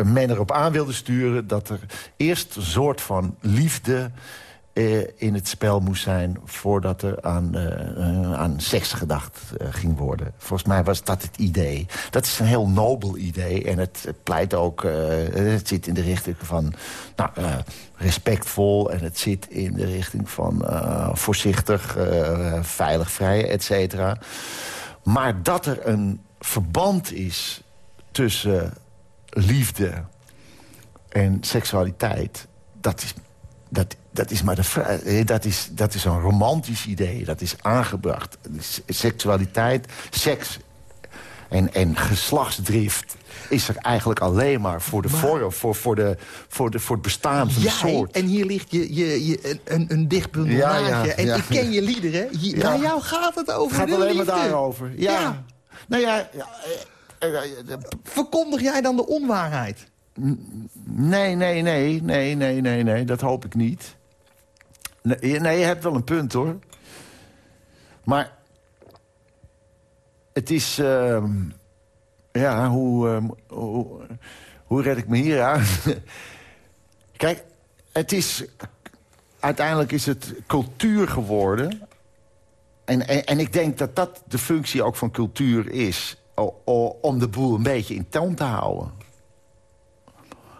men erop aan wilde sturen... dat er eerst een soort van liefde in het spel moest zijn... voordat er aan, eh, eh, aan seks gedacht eh, ging worden. Volgens mij was dat het idee. Dat is een heel nobel idee en het pleit ook... eh, het zit in de richting van nou, eh, respectvol... en het zit in de richting van eh, voorzichtig, eh, veilig, vrij, et cetera. Maar dat er een verband is tussen liefde en seksualiteit... dat is, dat, dat is maar de eh, dat is, dat is een romantisch idee. Dat is aangebracht. S- Seksualiteit, seks en, en geslachtsdrift is er eigenlijk alleen maar voor de vorm, voor, voor, de, voor, de, voor het bestaan van de soort. en hier ligt je, je, je, een- een, dichtbundel Ja, je. En ja. ik ken je liederen. Ja. Bij jou gaat het over Het gaat de alleen maar daarover. Ja. Nou ja, ja, eh, eh, Verkondig jij dan de onwaarheid? Nee, nee, nee, nee, nee, nee, nee, dat hoop ik niet. Nee, nee, je hebt wel een punt, hoor. Maar het is... ehm, ja, hoe, ehm, hoe, hoe red ik me hier uit? Kijk, het is... Uiteindelijk is het cultuur geworden. En, en, ik denk dat dat de functie ook van cultuur is. om de boel een beetje in toon te houden.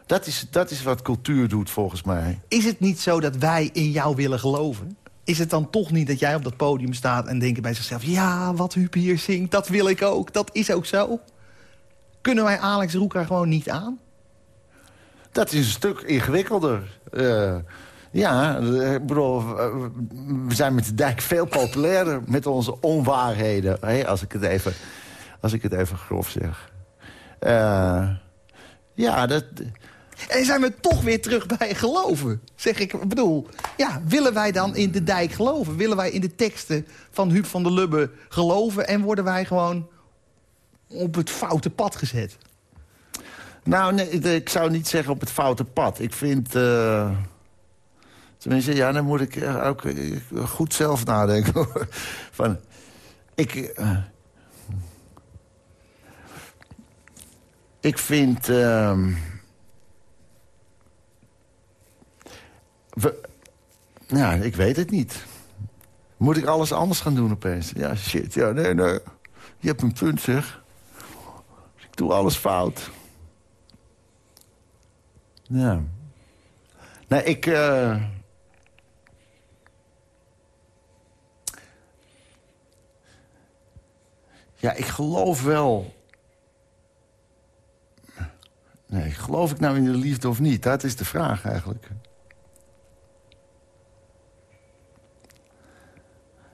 Dat is, dat is wat cultuur doet, volgens mij. Is het niet zo dat wij in jou willen geloven? Is het dan toch niet dat jij op dat podium staat en denkt bij zichzelf... ja, wat Huub hier zingt, dat wil ik ook. Dat is ook zo. Kunnen wij Alex Roeka gewoon niet aan? Dat is een stuk ingewikkelder. Eh, ja, eh, ik bedoel, eh, we zijn met de dijk veel populairder met onze onwaarheden. Als, ik het even, als ik het even grof zeg. Ja, dat... En zijn we toch weer terug bij geloven? Zeg ik, ik bedoel, ja, willen wij dan in de dijk geloven? Willen wij in de teksten van Huub van der Lubbe geloven... en worden wij gewoon op het foute pad gezet? Nou, nee, ik- zou niet zeggen op het foute pad. Ik vind... eh, tenminste, ja, dan moet ik ook eh, goed zelf nadenken. Van, ik... eh, ik vind... ehm, we, nou, ik weet het niet. Moet ik alles anders gaan doen opeens? Ja, shit, ja, nee, nee. Je hebt een punt, zeg. Ik doe alles fout. Ja. Nee, ik... eh, Ja, ik geloof wel... Nee, geloof ik nou in de liefde of niet? Dat is de vraag eigenlijk.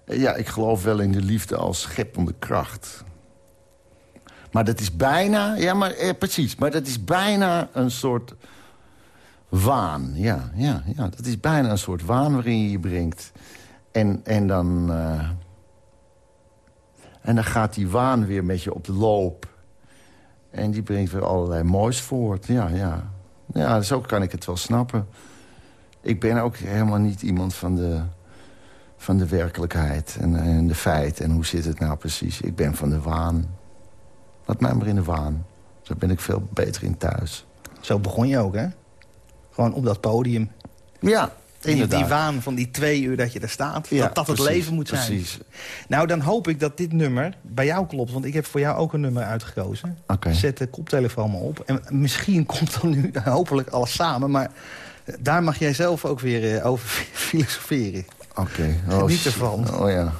Ja, ik geloof wel in de liefde als scheppende kracht. Maar dat is bijna... Ja, maar eh, precies. Maar dat is bijna een soort waan. Ja, ja, ja. Dat is bijna een soort waan waarin je je brengt. En, en dan... eh, en dan gaat die waan weer met je op de loop. En die brengt weer allerlei moois voort. Ja, ja. Ja, zo kan ik het wel snappen. Ik ben ook helemaal niet iemand van de, van de werkelijkheid en, en de feiten. En hoe zit het nou precies? Ik ben van de waan. Laat mij maar in de waan. Daar ben ik veel beter in thuis. Zo begon je ook, hè? Gewoon op dat podium. Ja, Die, inderdaad. die waan van die twee uur dat je daar staat. Ja, dat dat het leven moet zijn. precies. Nou, dan hoop ik dat dit nummer bij jou klopt. Want ik heb voor jou ook een nummer uitgekozen. Oké. Zet de koptelefoon maar op. En misschien komt dan nu hopelijk alles samen. Maar daar mag jij zelf ook weer eh, over filosoferen. Oké. Geniet shit. ervan. Oh ja.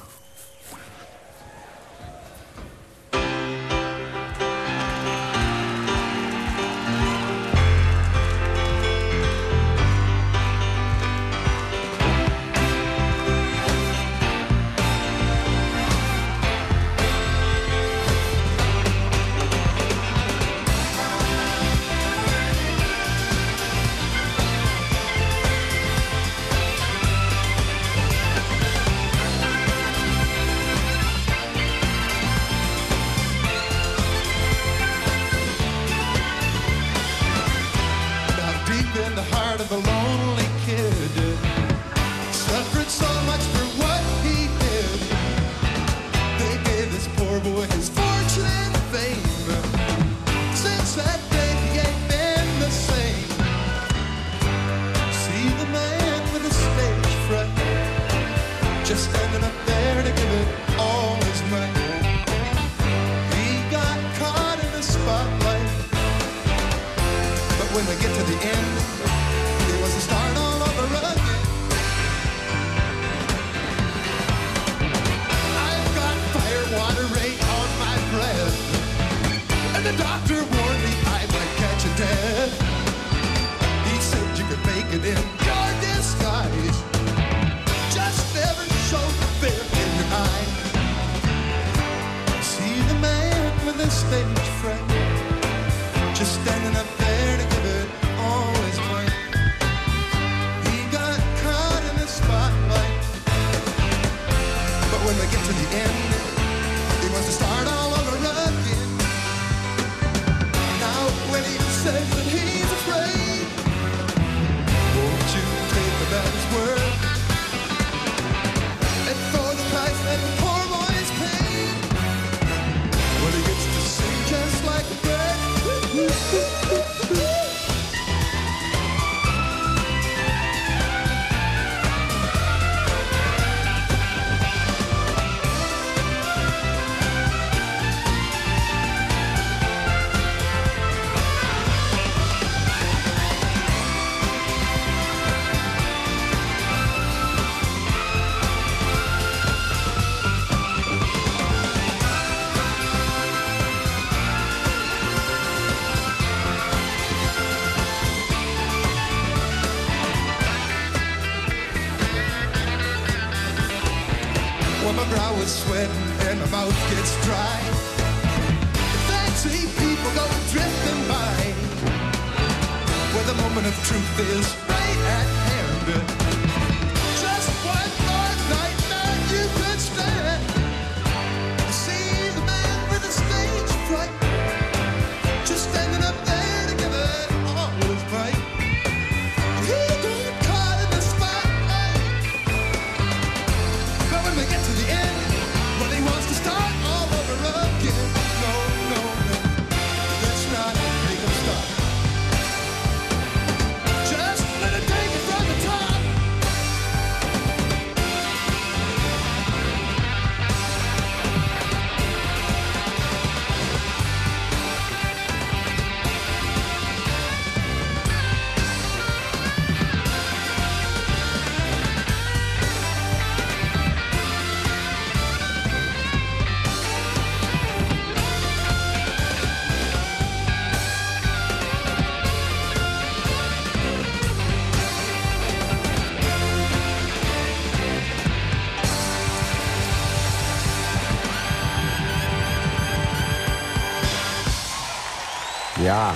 Ja,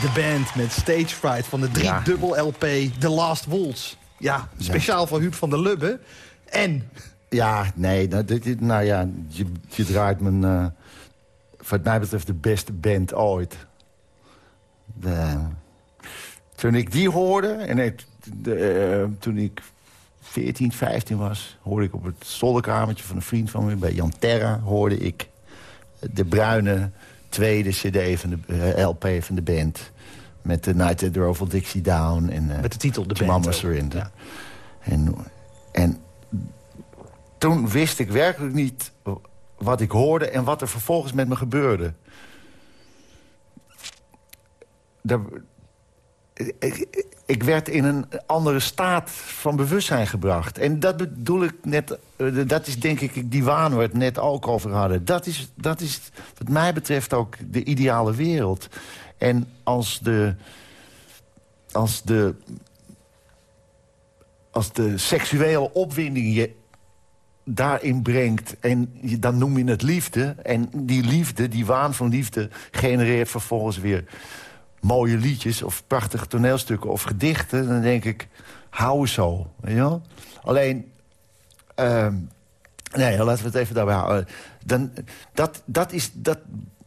De band met Stage Fright van de drie Ja. dubbel LP The Last Waltz. Ja, speciaal voor Huub van der Lubbe. En ja nee, nou, dit, nou ja, je, je draait mijn... eh, wat mij betreft de beste band ooit. De, toen ik die hoorde, en het, de, eh, toen ik 14, 15 was... hoorde ik op het zolderkamertje van een vriend van me... bij Jan Terra hoorde ik de bruine tweede cd van de eh, LP van de band... met de Night at the Roval Dixie Down en eh, met de titel De Mama Band. Surrender. Ja. En, en toen wist ik werkelijk niet wat ik hoorde... en wat er vervolgens met me gebeurde. Daar- ik, werd in een andere staat van bewustzijn gebracht. En dat bedoel ik net... eh, Dat is denk ik die waan waar we het net ook over hadden. Dat is, dat is wat mij betreft ook de ideale wereld. En als de... Als de als de seksuele opwinding je daarin brengt... en je, dan noem je het liefde. En die liefde, die waan van liefde... genereert vervolgens weer mooie liedjes... of prachtige toneelstukken of gedichten. Dan denk ik, hou zo. Weet? Alleen, ehm, nee, laten we het even daarbij houden. Dan, dat, dat is, dat,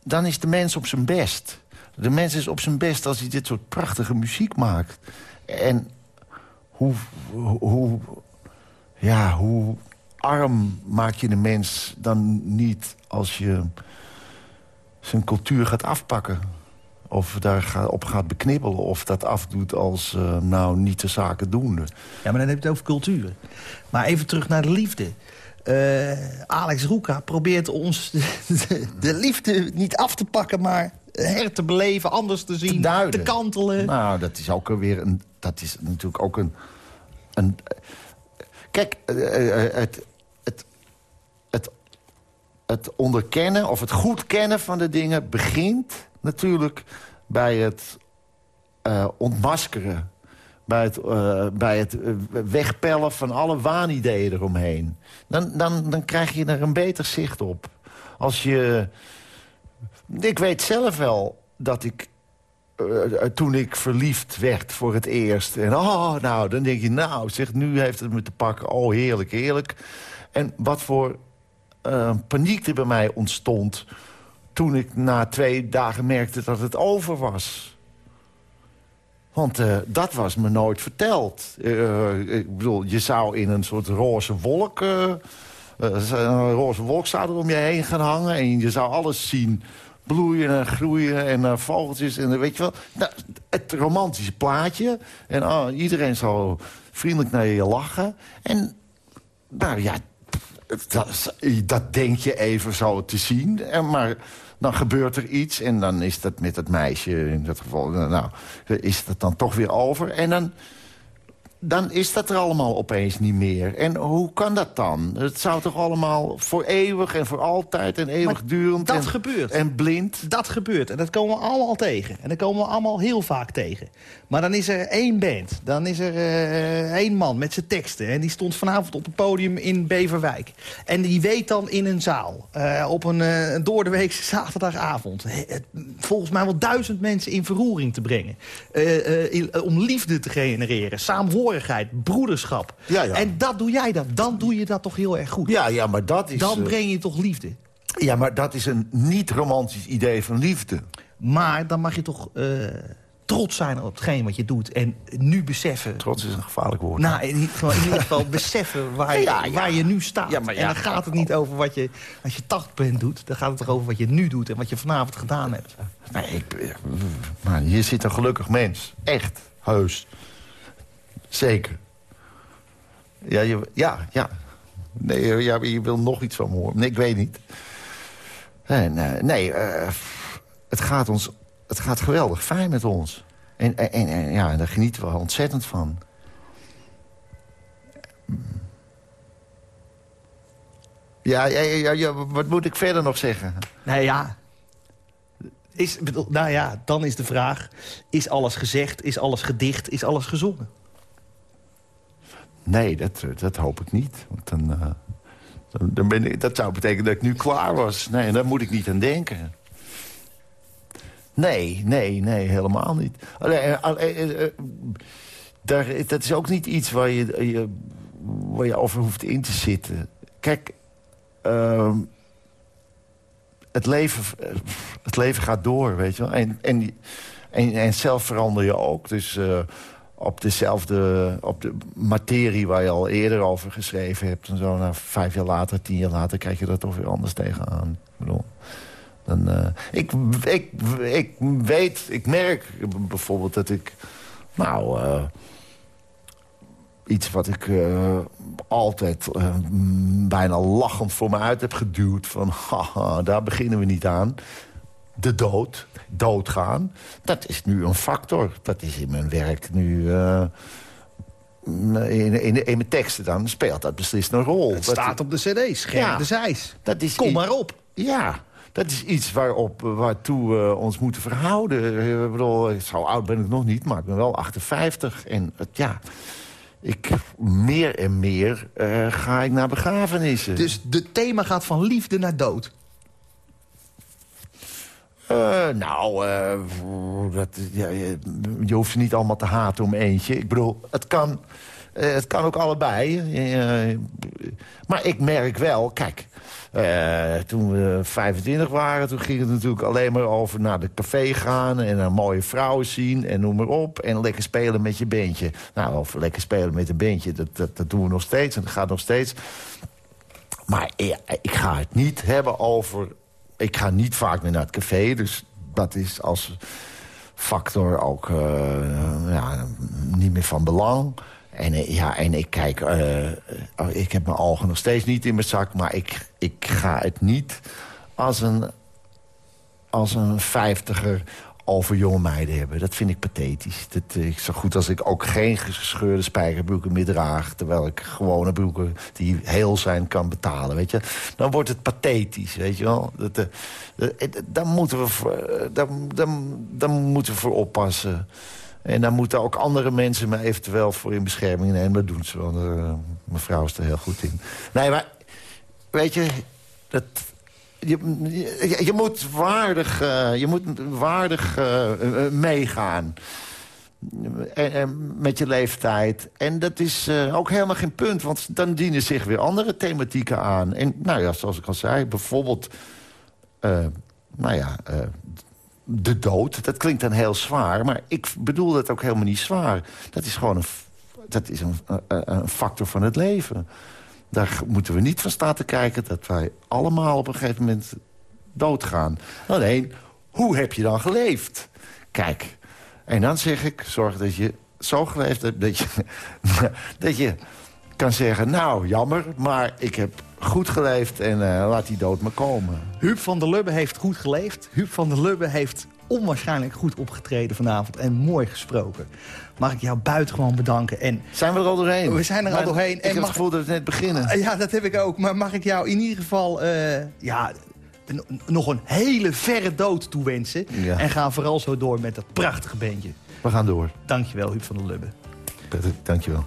dan is de mens op zijn best. De mens is op zijn best als hij dit soort prachtige muziek maakt. En hoe, hoe, ja, hoe arm maak je de mens dan niet als je zijn cultuur gaat afpakken? Of daar ga- op gaat beknibbelen of dat afdoet als eh, nou niet de zaken doende. Ja, maar dan heb je het over cultuur. Maar even terug naar de liefde. Eh, Alex Roeka probeert ons de, de liefde niet af te pakken... maar her te beleven, anders te zien, te, kantelen. Nou, dat is ook weer een. Dat is natuurlijk ook een. een kijk, eh, het, het, het, het onderkennen of het goed kennen van de dingen begint natuurlijk bij het eh, ontmaskeren. Bij het, eh, bij het eh, wegpellen van alle waanideeën eromheen. Dan, dan, dan krijg je er een beter zicht op. Als je... Ik weet zelf wel dat ik toen ik verliefd werd voor het eerst. En oh, nou, dan denk je, nou, zeg, nu heeft het me te pakken. Oh, heerlijk, heerlijk. En wat voor paniek er bij mij ontstond... toen ik na twee dagen merkte dat het over was. Want eh, dat was me nooit verteld. Eh, ik bedoel, je zou in een soort roze wolk... eh, eh, een roze wolk zou er om je heen gaan hangen... en je zou alles zien bloeien en groeien en eh, vogeltjes en eh, weet je wel. Nou, het romantische plaatje. En ah, iedereen zou vriendelijk naar je lachen. En nou ja, dat, denk je even zo te zien. En, maar dan gebeurt er iets en dan is dat met het meisje in dat geval... nou, is dat dan toch weer over. En dan, dan is dat er allemaal opeens niet meer. En hoe kan dat dan? Het zou toch allemaal voor eeuwig en voor altijd en eeuwigdurend... dat en, gebeurt. En blind. Dat gebeurt en dat komen we allemaal tegen. En dat komen we allemaal heel vaak tegen. Maar dan is er één band. Dan is er eh, één man met zijn teksten. En die stond vanavond op het podium in Beverwijk. En die weet dan in een zaal. eh, op een, een doordeweekse zaterdagavond. volgens mij wel duizend mensen in verroering te brengen. Om liefde te genereren. Saamhorigheid, broederschap. Ja, ja. En dat doe jij dat. Dan doe je dat toch heel erg goed. Ja, ja, maar dat is... Dan eh, breng je toch liefde. Ja, maar dat is een niet-romantisch idee van liefde. Maar dan mag je toch eh, trots zijn op hetgeen wat je doet. En nu beseffen... Trots is een gevaarlijk woord. Nou, in, ieder geval- in ieder geval beseffen waar je, Ja, ja. waar je nu staat. Ja, maar ja. En dan gaat het niet over wat je, als je 80 bent doet. Dan gaat het toch over wat je nu doet en wat je vanavond gedaan hebt. Nee, ik, maar hier zit een gelukkig mens. Echt, heus. Zeker. Ja, je, ja, ja. Nee, ja, je wil nog iets van me horen. Nee, ik weet niet. Nee, nee, nee eh, het, gaat ons, het gaat geweldig fijn met ons. En, en, en, ja, daar genieten we ontzettend van. Ja, ja, ja, wat moet ik verder nog zeggen? Nou ja, is, nou ja, dan is de vraag... is alles gezegd, is alles gedicht, is alles gezongen? Nee, dat, eh, dat hoop ik niet. Want dan, eh, dan, dan ben ik, dat zou betekenen dat ik nu klaar was. Nee, daar moet ik niet aan denken. Nee, nee, nee, helemaal niet. Alleen, eh, daar, dat is ook niet iets waar je, je, waar je over hoeft in te zitten. Kijk, ehm, het, leven, het leven gaat door, weet je wel. En, en, en, zelf verander je ook. Dus op dezelfde op de materie waar je al eerder over geschreven hebt... en zo, nou, vijf jaar later, tien jaar later... krijg je dat toch weer anders tegenaan. Ik bedoel... Dan, eh, ik, ik, ik weet, ik merk bijvoorbeeld dat ik... Nou, eh, iets wat ik eh, altijd bijna lachend voor me uit heb geduwd. Van, haha, daar beginnen we niet aan. De dood, doodgaan, dat is nu een factor. Dat is in mijn werk nu... eh, in, in, in mijn teksten dan speelt dat beslist een rol. Het Dat- staat op de cd's. Gerrit Ja. de Zeis. dat is Kom maar op. Ja, dat is iets waarop, waartoe we ons moeten verhouden. Ik bedoel, zo oud ben ik nog niet, maar ik ben wel 58. En het, ja, ik, meer en meer eh, ga ik naar begrafenissen. Dus het thema gaat van liefde naar dood. Eh, nou, eh, dat, ja, je, hoeft ze niet allemaal te haten om eentje. Ik bedoel, het kan, eh, het kan ook allebei. Maar ik merk wel, kijk... toen we 25 waren, toen ging het natuurlijk alleen maar over naar de café gaan... en naar mooie vrouwen zien en noem maar op. En lekker spelen met je beentje. Nou, of lekker spelen met een beentje, dat, dat, dat doen we nog steeds en dat gaat nog steeds. Maar ik ga het niet hebben over... Ik ga niet vaak meer naar het café, dus dat is als factor ook eh, ja, niet meer van belang. En, eh, ja, en ik kijk, eh, eh, ik heb mijn ogen nog steeds niet in mijn zak... maar ik, ik ga het niet als een, als een vijftiger over jonge meiden hebben. Dat vind ik pathetisch. Dat, ik, zo goed als ik ook geen gescheurde spijkerbroeken meer draag... terwijl ik gewone broeken die heel zijn kan betalen, weet je. Dan wordt het pathetisch, weet je wel. Dat, eh, daar, moeten we voor, daar, daar moeten we voor oppassen. En daar moeten ook andere mensen me eventueel voor in bescherming nemen. Dat doen ze, want eh, mijn vrouw is er heel goed in. Nee, maar weet je, dat, je, je, moet waardig, eh, je moet waardig eh, eh, meegaan. Met je leeftijd. En dat is ook helemaal geen punt, want dan dienen zich weer andere thematieken aan. En nou ja, zoals ik al zei, bijvoorbeeld... nou ja, de dood. Dat klinkt dan heel zwaar, maar ik bedoel dat ook helemaal niet zwaar. Dat is gewoon een, dat is een, een factor van het leven. Daar moeten we niet van staan te kijken dat wij allemaal op een gegeven moment doodgaan. Alleen, hoe heb je dan geleefd? Kijk, en dan zeg ik, zorg dat je zo geleefd hebt... dat je, dat je kan zeggen, nou, jammer, maar ik heb goed geleefd... en eh, laat die dood me komen. Huub van der Lubbe heeft goed geleefd. Huub van der Lubbe heeft onwaarschijnlijk goed opgetreden vanavond. En mooi gesproken. Mag ik jou buitengewoon bedanken. En Zijn we er al doorheen? We zijn er al doorheen. Ik En heb het mag- gevoel dat we net beginnen. Eh, Ja, dat heb ik ook. Maar mag ik jou in ieder geval eh, ja, nog een hele verre dood toewensen. Ja. En ga vooral zo door met dat prachtige beentje. We gaan door. Dankjewel, Huub van der Lubbe. Dankjewel.